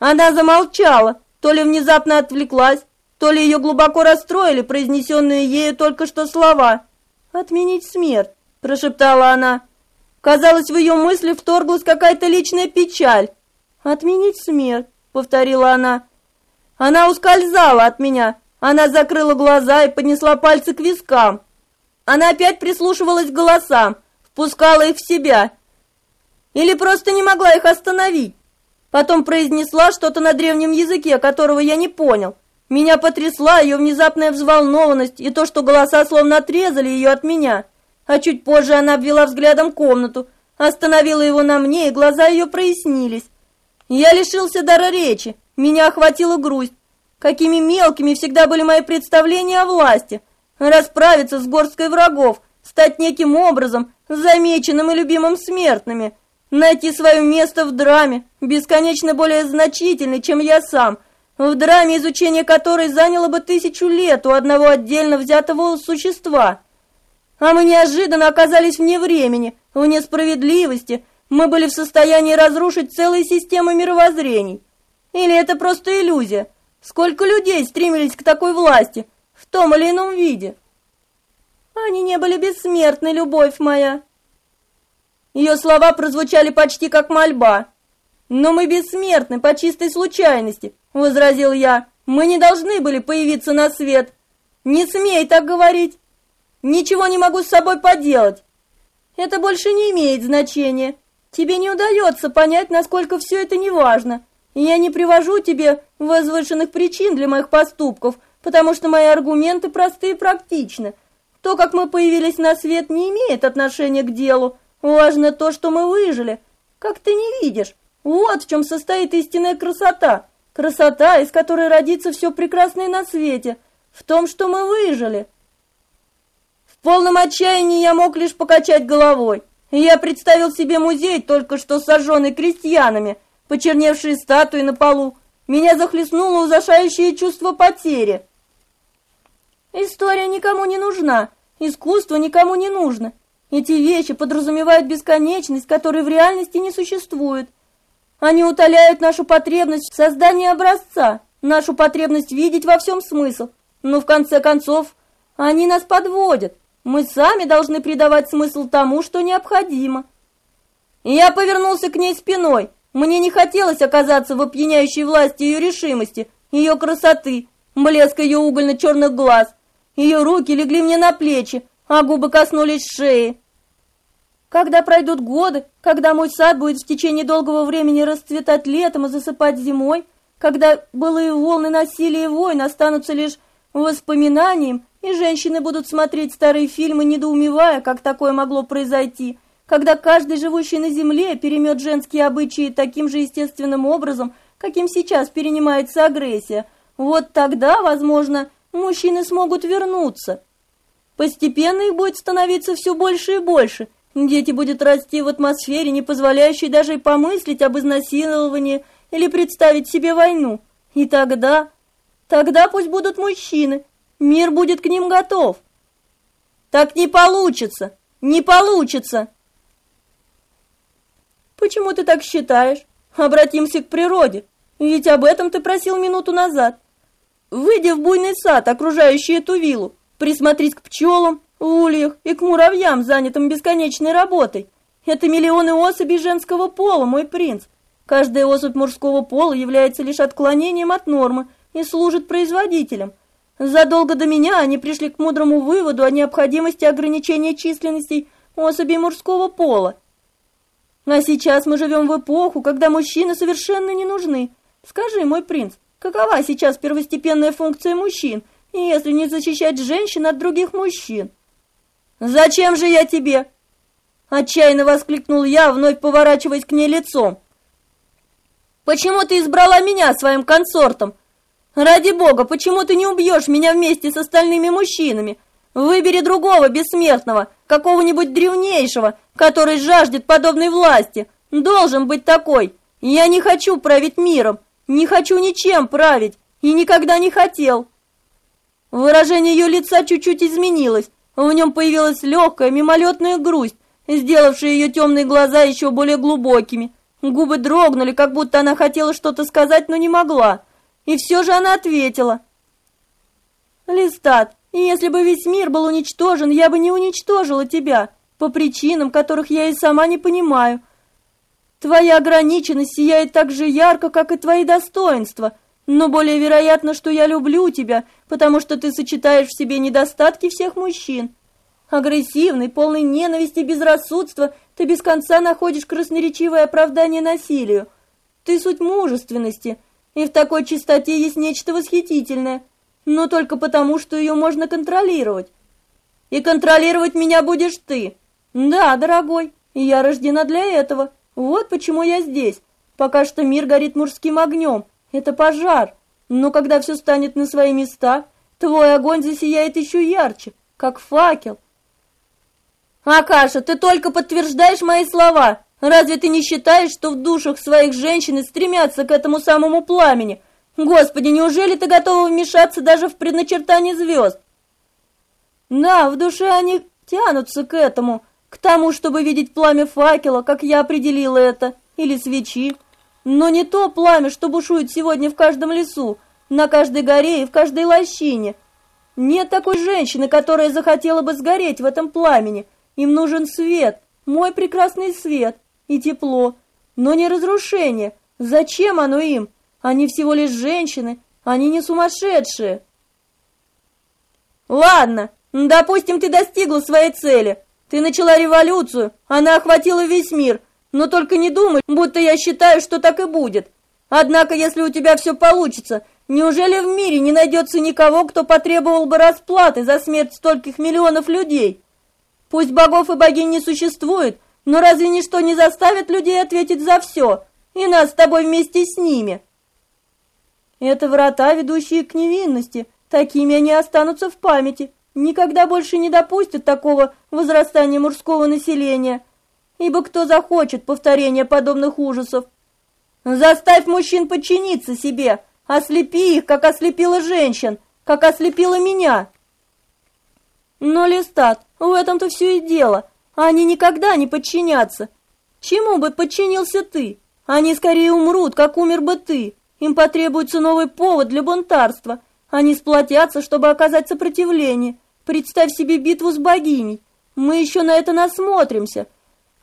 Она замолчала, то ли внезапно отвлеклась, то ли ее глубоко расстроили произнесенные ею только что слова. «Отменить смерть», – прошептала она. Казалось, в ее мысли вторглась какая-то личная печаль. «Отменить смерть», — повторила она. Она ускользала от меня. Она закрыла глаза и поднесла пальцы к вискам. Она опять прислушивалась к голосам, впускала их в себя. Или просто не могла их остановить. Потом произнесла что-то на древнем языке, которого я не понял. Меня потрясла ее внезапная взволнованность и то, что голоса словно отрезали ее от меня. А чуть позже она обвела взглядом комнату, остановила его на мне, и глаза ее прояснились. Я лишился дара речи, меня охватила грусть. Какими мелкими всегда были мои представления о власти. Расправиться с горсткой врагов, стать неким образом замеченным и любимым смертными – Найти свое место в драме, бесконечно более значительной, чем я сам, в драме, изучение которой заняло бы тысячу лет у одного отдельно взятого существа. А мы неожиданно оказались вне времени, в несправедливости, мы были в состоянии разрушить целые системы мировоззрений. Или это просто иллюзия? Сколько людей стремились к такой власти, в том или ином виде? Они не были бессмертны, любовь моя, ее слова прозвучали почти как мольба. «Но мы бессмертны по чистой случайности», — возразил я. «Мы не должны были появиться на свет. Не смей так говорить. Ничего не могу с собой поделать. Это больше не имеет значения. Тебе не удается понять, насколько все это неважно. Я не привожу тебе возвышенных причин для моих поступков, потому что мои аргументы просты и практичны. То, как мы появились на свет, не имеет отношения к делу. Важно то, что мы выжили. Как ты не видишь, вот в чем состоит истинная красота. Красота, из которой родится все прекрасное на свете. В том, что мы выжили. В полном отчаянии я мог лишь покачать головой. Я представил себе музей, только что сожженный крестьянами, почерневшие статуи на полу. Меня захлестнуло ужасающее чувство потери. История никому не нужна, искусство никому не нужно. Эти вещи подразумевают бесконечность, которой в реальности не существует. Они утоляют нашу потребность в создании образца, нашу потребность видеть во всем смысл. Но в конце концов, они нас подводят. Мы сами должны придавать смысл тому, что необходимо. Я повернулся к ней спиной. Мне не хотелось оказаться в опьяняющей власти ее решимости, ее красоты, блеска ее угольно-черных глаз. Ее руки легли мне на плечи, а губы коснулись шеи. Когда пройдут годы, когда мой сад будет в течение долгого времени расцветать летом и засыпать зимой, когда былые волны насилия и войн останутся лишь воспоминанием, и женщины будут смотреть старые фильмы, недоумевая, как такое могло произойти, когда каждый живущий на земле перемет женские обычаи таким же естественным образом, каким сейчас перенимается агрессия, вот тогда, возможно, мужчины смогут вернуться. Постепенно их будет становиться все больше и больше. Дети будут расти в атмосфере, не позволяющей даже и помыслить об изнасиловании или представить себе войну. И тогда... Тогда пусть будут мужчины, Мир будет к ним готов. Так не получится, не получится. Почему ты так считаешь? Обратимся к природе, ведь об этом ты просил минуту назад. Выйди в буйный сад, окружающий эту виллу, присмотрись к пчелам, ульях и к муравьям, занятым бесконечной работой. Это миллионы особей женского пола, мой принц. Каждая особь мужского пола является лишь отклонением от нормы и служит производителем. Задолго до меня они пришли к мудрому выводу о необходимости ограничения численности особей мужского пола. А сейчас мы живем в эпоху, когда мужчины совершенно не нужны. Скажи, мой принц, какова сейчас первостепенная функция мужчин, если не защищать женщин от других мужчин? «Зачем же я тебе?» Отчаянно воскликнул я, вновь поворачиваясь к ней лицом. «Почему ты избрала меня своим консортом? Ради бога, почему ты не убьешь меня вместе с остальными мужчинами? Выбери другого бессмертного, какого-нибудь древнейшего, который жаждет подобной власти. Должен быть такой. Я не хочу править миром, не хочу ничем править и никогда не хотел. Выражение ее лица чуть-чуть изменилось. В нем появилась легкая, мимолетная грусть, сделавшая ее темные глаза еще более глубокими. Губы дрогнули, как будто она хотела что-то сказать, но не могла. И все же она ответила. «Листат, если бы весь мир был уничтожен, я бы не уничтожила тебя, по причинам, которых я и сама не понимаю. Твоя ограниченность сияет так же ярко, как и твои достоинства, но более вероятно, что я люблю тебя, потому что ты сочетаешь в себе недостатки всех мужчин. Агрессивный, полный ненависти безрассудства, ты без конца находишь красноречивое оправдание насилию. Ты суть мужественности — и в такой чистоте есть нечто восхитительное, но только потому, что ее можно контролировать. И контролировать меня будешь ты. Да, дорогой, я рождена для этого. Вот почему я здесь. Пока что мир горит мужским огнем. Это пожар. Но когда все станет на свои места, твой огонь засияет еще ярче, как факел. Акаша, ты только подтверждаешь мои слова. Разве ты не считаешь, что в душах своих женщин стремятся к этому самому пламени? Господи, неужели ты готова вмешаться даже в предначертание звезд? Да, в душе они тянутся к этому, к тому, чтобы видеть пламя факела, как я определила это, или свечи. Но не то пламя, что бушует сегодня в каждом лесу, на каждой горе и в каждой лощине. Нет такой женщины, которая захотела бы сгореть в этом пламени. Им нужен свет, мой прекрасный свет и тепло, но не разрушение. Зачем оно им? Они всего лишь женщины, они не сумасшедшие. Ладно, допустим, ты достигла своей цели. Ты начала революцию, она охватила весь мир. Но только не думай, будто я считаю, что так и будет. Однако, если у тебя все получится, неужели в мире не найдется никого, кто потребовал бы расплаты за смерть стольких миллионов людей? Пусть богов и богинь не существует, но разве ничто не заставит людей ответить за все, и нас с тобой вместе с ними? Это врата, ведущие к невинности, такими они останутся в памяти, никогда больше не допустят такого возрастания мужского населения, ибо кто захочет повторения подобных ужасов? Заставь мужчин подчиниться себе, ослепи их, как ослепила женщин, как ослепила меня. Но, Листат, в этом-то все и дело, они никогда не подчинятся. Чему бы подчинился ты? Они скорее умрут, как умер бы ты. Им потребуется новый повод для бунтарства. Они сплотятся, чтобы оказать сопротивление. Представь себе битву с богиней. Мы еще на это насмотримся.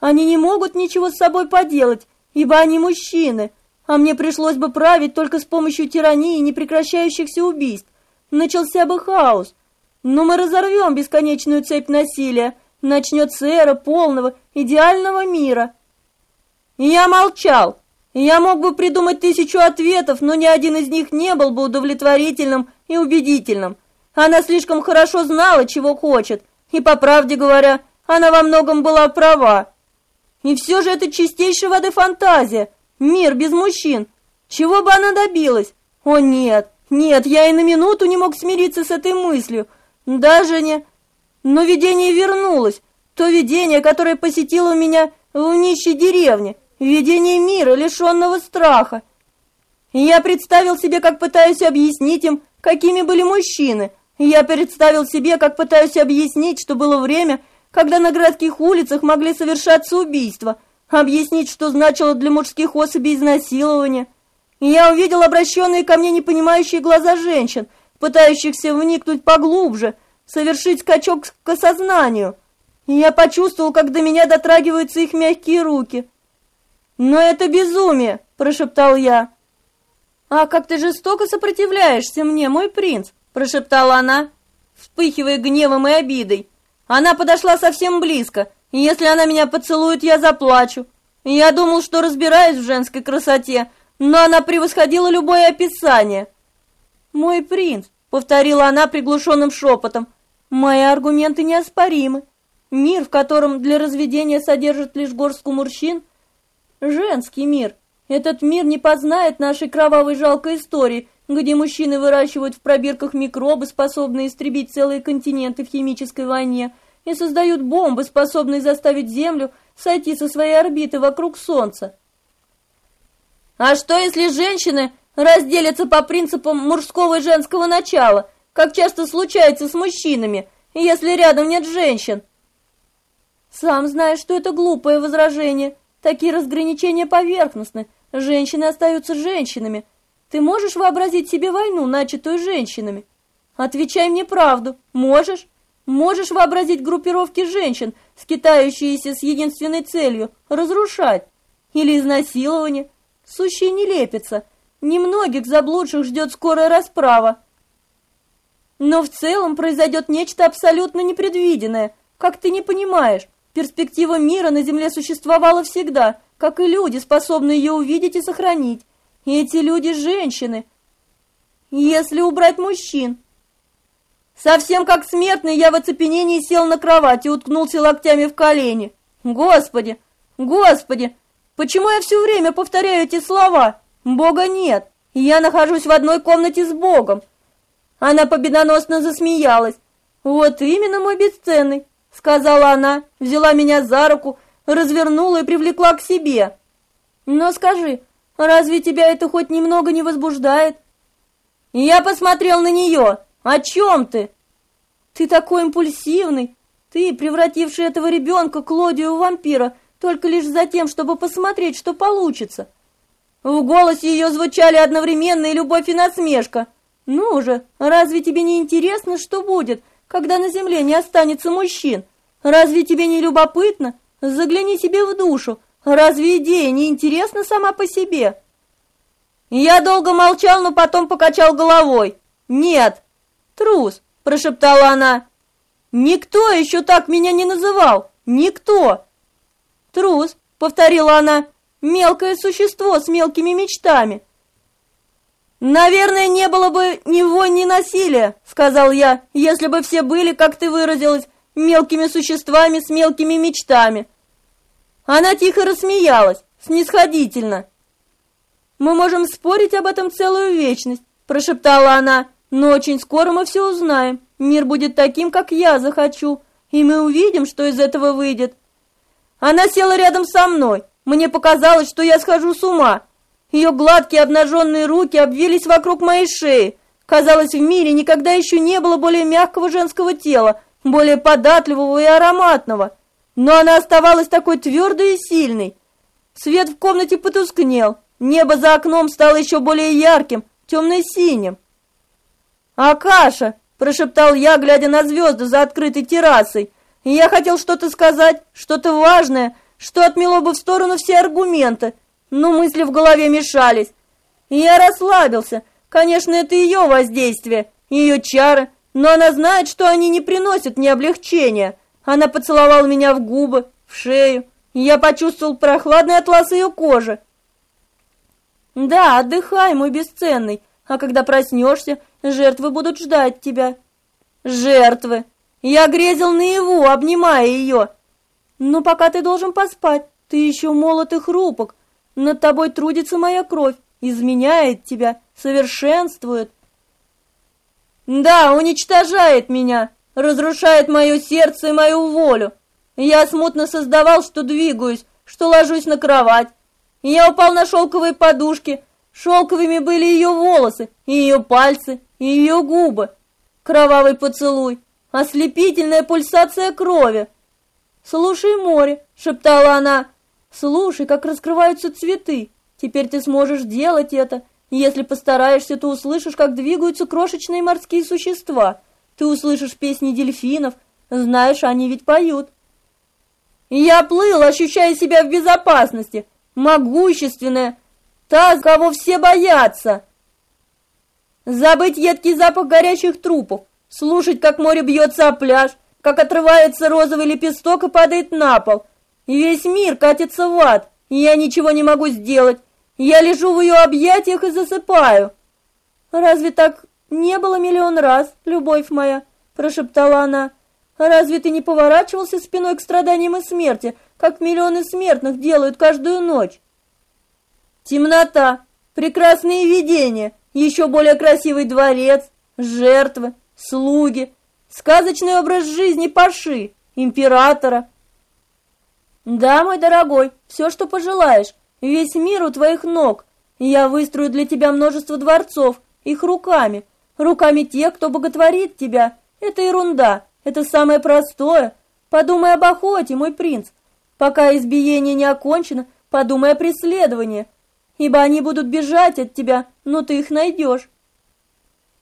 Они не могут ничего с собой поделать, ибо они мужчины, а мне пришлось бы править только с помощью тирании и непрекращающихся убийств. Начался бы хаос. Но мы разорвем бесконечную цепь насилия, начнется эра полного, идеального мира. И я молчал. Я мог бы придумать тысячу ответов, но ни один из них не был бы удовлетворительным и убедительным. Она слишком хорошо знала, чего хочет, и, по правде говоря, она во многом была права. И все же это чистейшая воды фантазия, мир без мужчин. Чего бы она добилась? О нет, нет, я и на минуту не мог смириться с этой мыслью. Даже не... Но видение вернулось. То видение, которое посетило меня в нищей деревне. Видение мира, лишенного страха. я представил себе, как пытаюсь объяснить им, какими были мужчины. я представил себе, как пытаюсь объяснить, что было время, когда на городских улицах могли совершаться убийства, объяснить, что значило для мужских особей изнасилование. И я увидел обращенные ко мне непонимающие глаза женщин, пытающихся вникнуть поглубже, совершить скачок к осознанию. И я почувствовал, как до меня дотрагиваются их мягкие руки. «Но это безумие!» – прошептал я. «А как ты жестоко сопротивляешься мне, мой принц!» – прошептала она, вспыхивая гневом и обидой. Она подошла совсем близко, если она меня поцелует, я заплачу. Я думал, что разбираюсь в женской красоте, но она превосходила любое описание. «Мой принц», — повторила она приглушенным шепотом, — «мои аргументы неоспоримы. Мир, в котором для разведения содержат лишь горстку мужчин, женский мир. Этот мир не познает нашей кровавой жалкой истории, где мужчины выращивают в пробирках микробы, способные истребить целые континенты в химической войне, и создают бомбы, способные заставить Землю сойти со своей орбиты вокруг Солнца. А что, если женщины разделятся по принципам мужского и женского начала, как часто случается с мужчинами, если рядом нет женщин? Сам знаешь, что это глупое возражение. Такие разграничения поверхностны. Женщины остаются женщинами – ты можешь вообразить себе войну, начатую женщинами? Отвечай мне правду. Можешь? Можешь вообразить группировки женщин, скитающиеся с единственной целью – разрушать? Или изнасилование? Сущая нелепица. Немногих заблудших ждет скорая расправа. Но в целом произойдет нечто абсолютно непредвиденное. Как ты не понимаешь, перспектива мира на Земле существовала всегда, как и люди, способные ее увидеть и сохранить. Эти люди женщины. Если убрать мужчин. Совсем как смертный, я в оцепенении сел на кровать и уткнулся локтями в колени. Господи, Господи, почему я все время повторяю эти слова? Бога нет, я нахожусь в одной комнате с Богом. Она победоносно засмеялась. Вот именно мой бесценный, сказала она, взяла меня за руку, развернула и привлекла к себе. Но скажи, Разве тебя это хоть немного не возбуждает? Я посмотрел на нее. О чем ты? Ты такой импульсивный. Ты, превративший этого ребенка Клодию в вампира, только лишь за тем, чтобы посмотреть, что получится. В голосе ее звучали одновременно и любовь, и насмешка. Ну же, разве тебе не интересно, что будет, когда на земле не останется мужчин? Разве тебе не любопытно? Загляни себе в душу, Разве идея не интересна сама по себе? Я долго молчал, но потом покачал головой. Нет, трус, прошептала она. «Никто еще так меня не называл! Никто!» «Трус!» — повторила она. «Мелкое существо с мелкими мечтами!» «Наверное, не было бы ни войн, ни насилия», — сказал я, «если бы все были, как ты выразилась, мелкими существами с мелкими мечтами». Она тихо рассмеялась, снисходительно. «Мы можем спорить об этом целую вечность», — прошептала она, «но очень скоро мы все узнаем. Мир будет таким, как я захочу, и мы увидим, что из этого выйдет». Она села рядом со мной. Мне показалось, что я схожу с ума. Ее гладкие обнаженные руки обвились вокруг моей шеи. Казалось, в мире никогда еще не было более мягкого женского тела, более податливого и ароматного. Но она оставалась такой твердой и сильной. Свет в комнате потускнел. Небо за окном стало еще более ярким, темно-синим. «Акаша!» – прошептал я, глядя на звезды за открытой террасой. Я хотел что-то сказать, что-то важное, что отмело бы в сторону все аргументы, но мысли в голове мешались. И я расслабился. Конечно, это ее воздействие, ее чары, но она знает, что они не приносят мне облегчения. Она поцеловала меня в губы, в шею, и я почувствовал прохладный атлас ее кожи. Да, отдыхай, мой бесценный, а когда проснешься, жертвы будут ждать тебя. Жертвы. Я грезил наяву, обнимая ее. Но пока ты должен поспать, ты еще молод и хрупок. Над тобой трудится моя кровь, изменяет тебя, совершенствует. Да, уничтожает меня, разрушает мое сердце и мою волю. Я смутно создавал, что двигаюсь, что ложусь на кровать. Я упал на шелковые подушки. Шелковыми были ее волосы, и ее пальцы, и ее губы. Кровавый поцелуй, ослепительная пульсация крови. «Слушай море», — шептала она, — «слушай, как раскрываются цветы. Теперь ты сможешь делать это. Если постараешься, то услышишь, как двигаются крошечные морские существа. Ты услышишь песни дельфинов. Знаешь, они ведь поют». Я плыл, ощущая себя в безопасности, могущественная, та, кого все боятся. Забыть едкий запах горящих трупов, слушать, как море бьется о пляж, как отрывается розовый лепесток и падает на пол. Весь мир катится в ад, и я ничего не могу сделать. Я лежу в ее объятиях и засыпаю. Разве так не было миллион раз, любовь моя, прошептала она. Разве ты не поворачивался спиной к страданиям и смерти, как миллионы смертных делают каждую ночь? Темнота, прекрасные видения, еще более красивый дворец, жертвы, слуги, сказочный образ жизни Паши, императора. Да, мой дорогой, все, что пожелаешь, весь мир у твоих ног. Я выстрою для тебя множество дворцов, их руками, руками тех, кто боготворит тебя. Это ерунда, это самое простое. Подумай об охоте, мой принц. Пока избиение не окончено, подумай о преследовании, ибо они будут бежать от тебя, но ты их найдешь.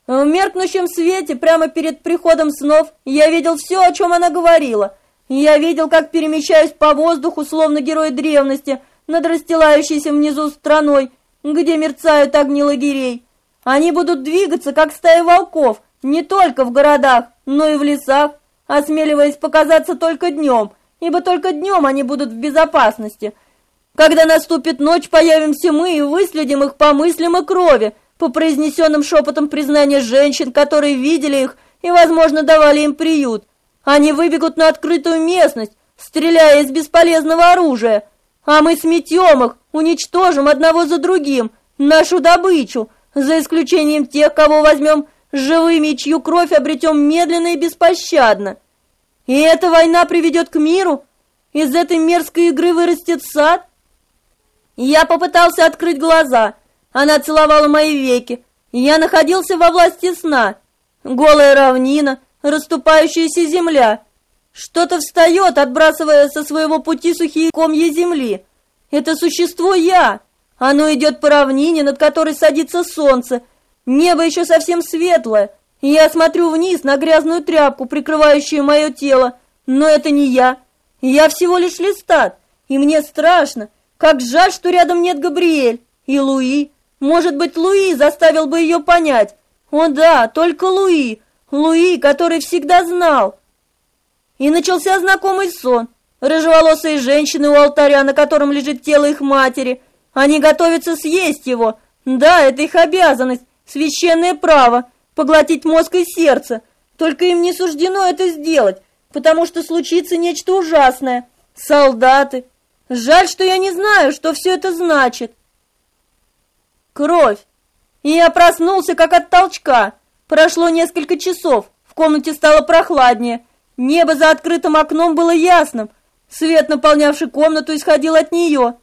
В меркнущем свете, прямо перед приходом снов, я видел все, о чем она говорила. Я видел, как перемещаюсь по воздуху, словно герой древности, над расстилающейся внизу страной, где мерцают огни лагерей. Они будут двигаться, как стая волков, не только в городах, но и в лесах, осмеливаясь показаться только днем, ибо только днем они будут в безопасности. Когда наступит ночь, появимся мы и выследим их по мыслям и крови, по произнесенным шепотам признания женщин, которые видели их и, возможно, давали им приют. Они выбегут на открытую местность, стреляя из бесполезного оружия, а мы сметем их, уничтожим одного за другим, нашу добычу, за исключением тех, кого возьмем живыми чью кровь обретем медленно и беспощадно. И эта война приведет к миру? Из этой мерзкой игры вырастет сад? Я попытался открыть глаза — она целовала мои веки, я находился во власти сна. Голая равнина, расступающаяся земля. Что-то встает, отбрасывая со своего пути сухие комья земли. Это существо я. Оно идет по равнине, над которой садится солнце. Небо еще совсем светлое. Я смотрю вниз на грязную тряпку, прикрывающую мое тело. Но это не я. Я всего лишь листат. И мне страшно. Как жаль, что рядом нет Габриэль и Луи. Может быть, Луи заставил бы ее понять. О да, только Луи. Луи, который всегда знал. И начался знакомый сон. Рыжеволосые женщины у алтаря, на котором лежит тело их матери. Они готовятся съесть его. Да, это их обязанность, священное право, поглотить мозг и сердце. Только им не суждено это сделать, потому что случится нечто ужасное. Солдаты. Жаль, что я не знаю, что все это значит. Кровь. И я проснулся, как от толчка. Прошло несколько часов, в комнате стало прохладнее. Небо за открытым окном было ясным. Свет, наполнявший комнату, исходил от нее.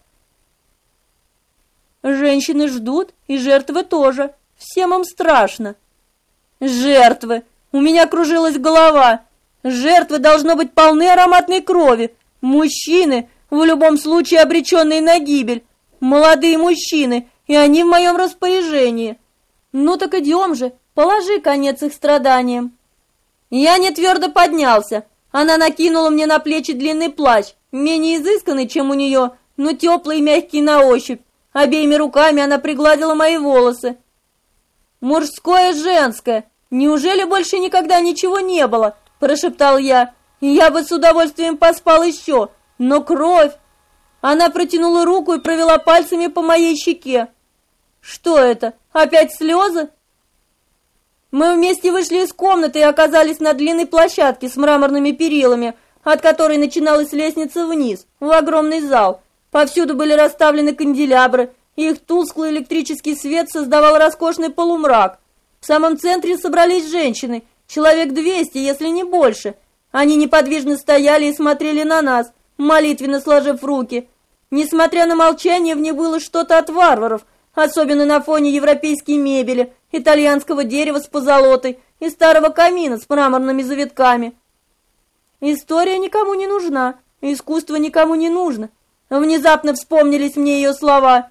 Женщины ждут, и жертвы тоже. Всем им страшно. Жертвы. У меня кружилась голова. Жертвы должно быть полны ароматной крови. Мужчины, в любом случае обреченные на гибель. Молодые мужчины, и они в моем распоряжении. Ну так идем же, положи конец их страданиям. Я не твердо поднялся. Она накинула мне на плечи длинный плащ, менее изысканный, чем у нее, но теплый и мягкий на ощупь. Обеими руками она пригладила мои волосы. «Мужское, женское! Неужели больше никогда ничего не было?» – прошептал я. «Я бы с удовольствием поспал еще, но кровь!» Она протянула руку и провела пальцами по моей щеке. «Что это? Опять слезы?» Мы вместе вышли из комнаты и оказались на длинной площадке с мраморными перилами, от которой начиналась лестница вниз, в огромный зал. Повсюду были расставлены канделябры, и их тусклый электрический свет создавал роскошный полумрак. В самом центре собрались женщины, человек двести, если не больше. Они неподвижно стояли и смотрели на нас, молитвенно сложив руки. Несмотря на молчание, в них было что-то от варваров, особенно на фоне европейской мебели, итальянского дерева с позолотой и старого камина с мраморными завитками. История никому не нужна, искусство никому не нужно. Внезапно вспомнились мне ее слова.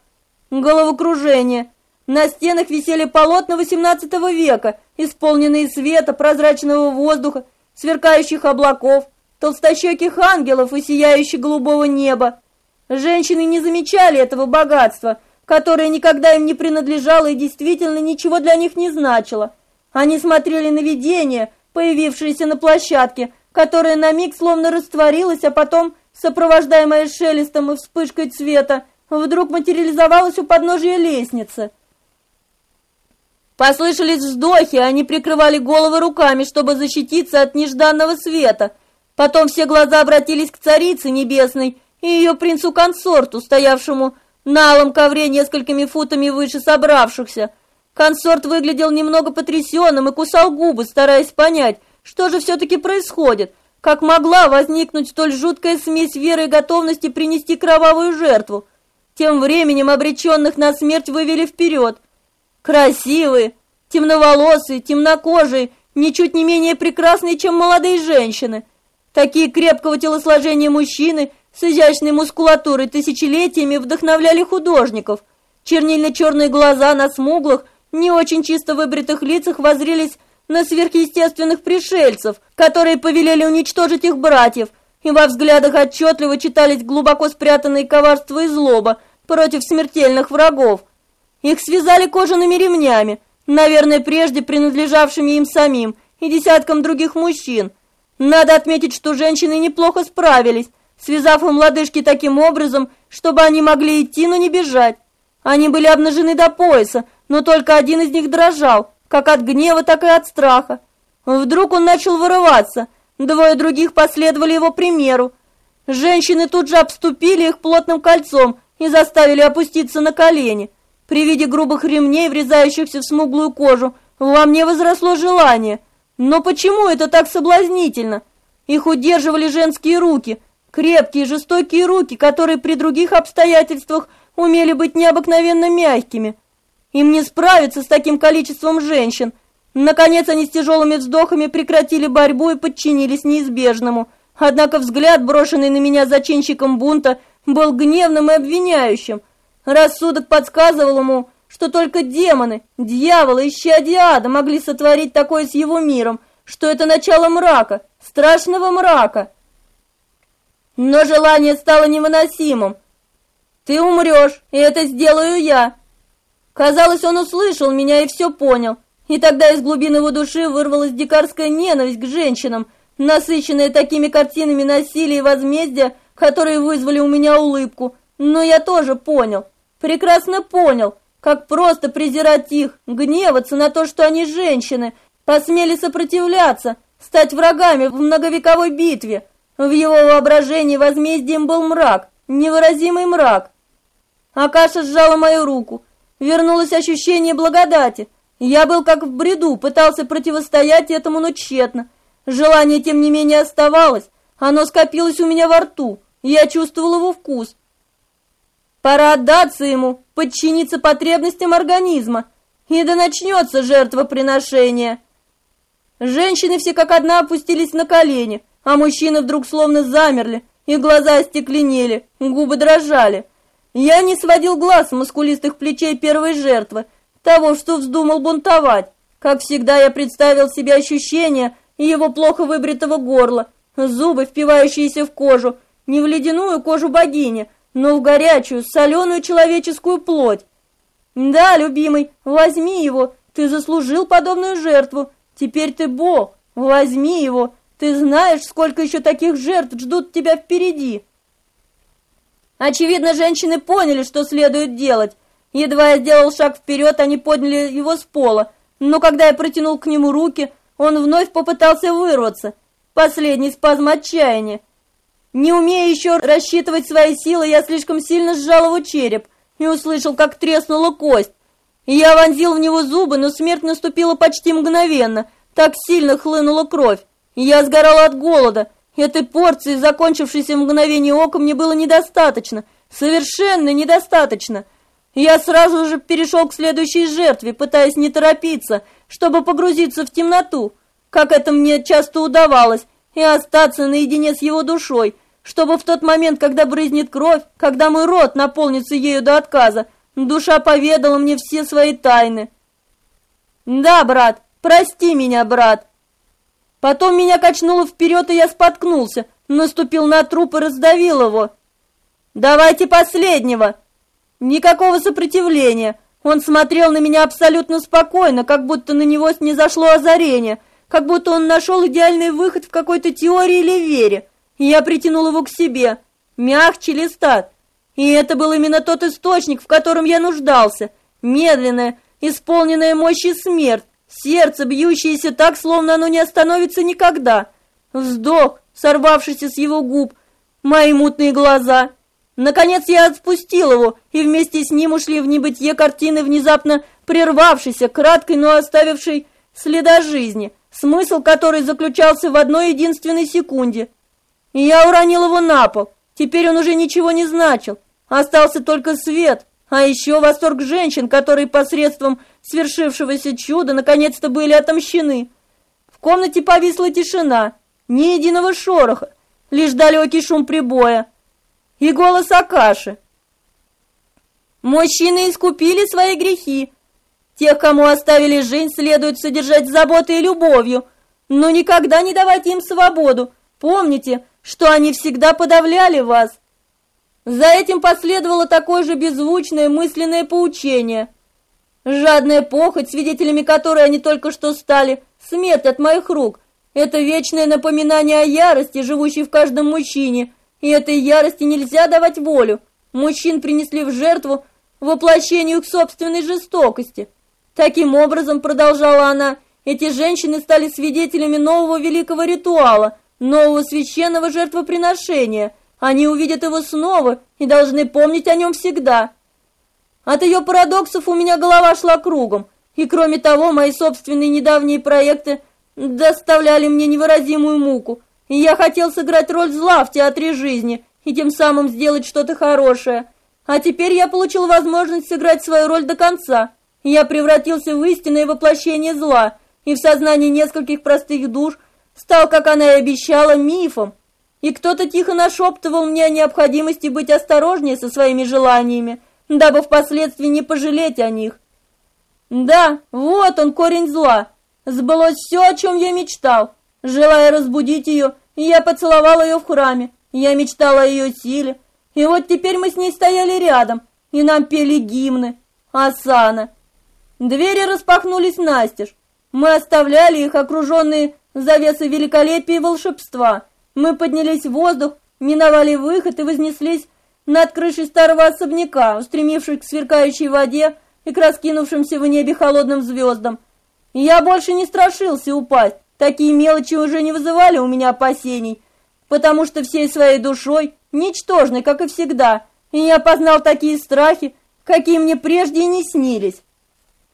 Головокружение. На стенах висели полотна XVIII века, исполненные света, прозрачного воздуха, сверкающих облаков, толстощеких ангелов и сияющих голубого неба. Женщины не замечали этого богатства – которое никогда им не принадлежало и действительно ничего для них не значило. Они смотрели на видение, появившееся на площадке, которое на миг словно растворилось, а потом, сопровождаемое шелестом и вспышкой цвета, вдруг материализовалось у подножия лестницы. Послышались вздохи, они прикрывали головы руками, чтобы защититься от нежданного света. Потом все глаза обратились к Царице Небесной и ее принцу-консорту, стоявшему на алом ковре несколькими футами выше собравшихся. Консорт выглядел немного потрясенным и кусал губы, стараясь понять, что же все-таки происходит, как могла возникнуть столь жуткая смесь веры и готовности принести кровавую жертву. Тем временем обреченных на смерть вывели вперед. Красивые, темноволосые, темнокожие, ничуть не менее прекрасные, чем молодые женщины. Такие крепкого телосложения мужчины с изящной мускулатурой тысячелетиями вдохновляли художников. Чернильно-черные глаза на смуглых, не очень чисто выбритых лицах воззрелись на сверхъестественных пришельцев, которые повелели уничтожить их братьев, и во взглядах отчетливо читались глубоко спрятанные коварство и злоба против смертельных врагов. Их связали кожаными ремнями, наверное, прежде принадлежавшими им самим, и десяткам других мужчин. Надо отметить, что женщины неплохо справились, связав им лодыжки таким образом, чтобы они могли идти, но не бежать. Они были обнажены до пояса, но только один из них дрожал, как от гнева, так и от страха. Вдруг он начал вырываться, двое других последовали его примеру. Женщины тут же обступили их плотным кольцом и заставили опуститься на колени. При виде грубых ремней, врезающихся в смуглую кожу, во мне возросло желание. Но почему это так соблазнительно? Их удерживали женские руки – Крепкие, жестокие руки, которые при других обстоятельствах умели быть необыкновенно мягкими. Им не справиться с таким количеством женщин. Наконец они с тяжелыми вздохами прекратили борьбу и подчинились неизбежному. Однако взгляд, брошенный на меня зачинщиком бунта, был гневным и обвиняющим. Рассудок подсказывал ему, что только демоны, дьяволы и щадиада могли сотворить такое с его миром, что это начало мрака, страшного мрака. Но желание стало невыносимым. «Ты умрешь, и это сделаю я!» Казалось, он услышал меня и все понял. И тогда из глубины его души вырвалась дикарская ненависть к женщинам, насыщенная такими картинами насилия и возмездия, которые вызвали у меня улыбку. Но я тоже понял, прекрасно понял, как просто презирать их, гневаться на то, что они женщины, посмели сопротивляться, стать врагами в многовековой битве. В его воображении возмездием был мрак, невыразимый мрак. Акаша сжала мою руку. Вернулось ощущение благодати. Я был как в бреду, пытался противостоять этому, но тщетно. Желание, тем не менее, оставалось. Оно скопилось у меня во рту. Я чувствовал его вкус. Пора отдаться ему, подчиниться потребностям организма. И да начнется жертвоприношение. Женщины все как одна опустились на колени, а мужчины вдруг словно замерли, их глаза остекленели, губы дрожали. Я не сводил глаз с мускулистых плечей первой жертвы, того, что вздумал бунтовать. Как всегда, я представил себе ощущение его плохо выбритого горла, зубы, впивающиеся в кожу, не в ледяную кожу богини, но в горячую, соленую человеческую плоть. Да, любимый, возьми его, ты заслужил подобную жертву, теперь ты бог, возьми его, ты знаешь, сколько еще таких жертв ждут тебя впереди. Очевидно, женщины поняли, что следует делать. Едва я сделал шаг вперед, они подняли его с пола, но когда я протянул к нему руки, он вновь попытался вырваться. Последний спазм отчаяния. Не умея еще рассчитывать свои силы, я слишком сильно сжал его череп и услышал, как треснула кость. Я вонзил в него зубы, но смерть наступила почти мгновенно, так сильно хлынула кровь. Я сгорал от голода. Этой порции, закончившейся в мгновение ока, мне было недостаточно, совершенно недостаточно. Я сразу же перешел к следующей жертве, пытаясь не торопиться, чтобы погрузиться в темноту, как это мне часто удавалось, и остаться наедине с его душой, чтобы в тот момент, когда брызнет кровь, когда мой рот наполнится ею до отказа, душа поведала мне все свои тайны. Да, брат, прости меня, брат. Потом меня качнуло вперед, и я споткнулся, наступил на труп и раздавил его. Давайте последнего. Никакого сопротивления. Он смотрел на меня абсолютно спокойно, как будто на него не зашло озарение, как будто он нашел идеальный выход в какой-то теории или вере. И я притянул его к себе, мягче листат. И это был именно тот источник, в котором я нуждался. Медленная, исполненная мощи смерть, сердце, бьющееся так, словно оно не остановится никогда. Вздох, сорвавшийся с его губ, мои мутные глаза — Наконец я отпустил его, и вместе с ним ушли в небытие картины, внезапно прервавшейся, краткой, но оставившей следа жизни, смысл которой заключался в одной единственной секунде. И я уронил его на пол. Теперь он уже ничего не значил. Остался только свет, а еще восторг женщин, которые посредством свершившегося чуда наконец-то были отомщены. В комнате повисла тишина, ни единого шороха, лишь далекий шум прибоя и голос Акаши. Мужчины искупили свои грехи. Тех, кому оставили жизнь, следует содержать заботой и любовью, но никогда не давать им свободу. Помните, что они всегда подавляли вас. За этим последовало такое же беззвучное мысленное поучение. Жадная похоть, свидетелями которой они только что стали, смерть от моих рук. Это вечное напоминание о ярости, живущей в каждом мужчине – и этой ярости нельзя давать волю. Мужчин принесли в жертву воплощению их собственной жестокости. Таким образом, продолжала она, эти женщины стали свидетелями нового великого ритуала, нового священного жертвоприношения. Они увидят его снова и должны помнить о нем всегда. От ее парадоксов у меня голова шла кругом, и кроме того, мои собственные недавние проекты доставляли мне невыразимую муку – и я хотел сыграть роль зла в театре жизни и тем самым сделать что-то хорошее. А теперь я получил возможность сыграть свою роль до конца. Я превратился в истинное воплощение зла, и в сознании нескольких простых душ стал, как она и обещала, мифом. И кто-то тихо нашептывал мне о необходимости быть осторожнее со своими желаниями, дабы впоследствии не пожалеть о них. Да, вот он, корень зла. Сбылось все, о чем я мечтал. Желая разбудить ее, я поцеловал ее в храме. Я мечтала о ее силе. И вот теперь мы с ней стояли рядом, и нам пели гимны. Асана. Двери распахнулись настежь. Мы оставляли их, окруженные завесой великолепия и волшебства. Мы поднялись в воздух, миновали выход и вознеслись над крышей старого особняка, устремившись к сверкающей воде и к раскинувшимся в небе холодным звездам. Я больше не страшился упасть. Такие мелочи уже не вызывали у меня опасений, потому что всей своей душой, ничтожной, как и всегда, и я познал такие страхи, какие мне прежде и не снились.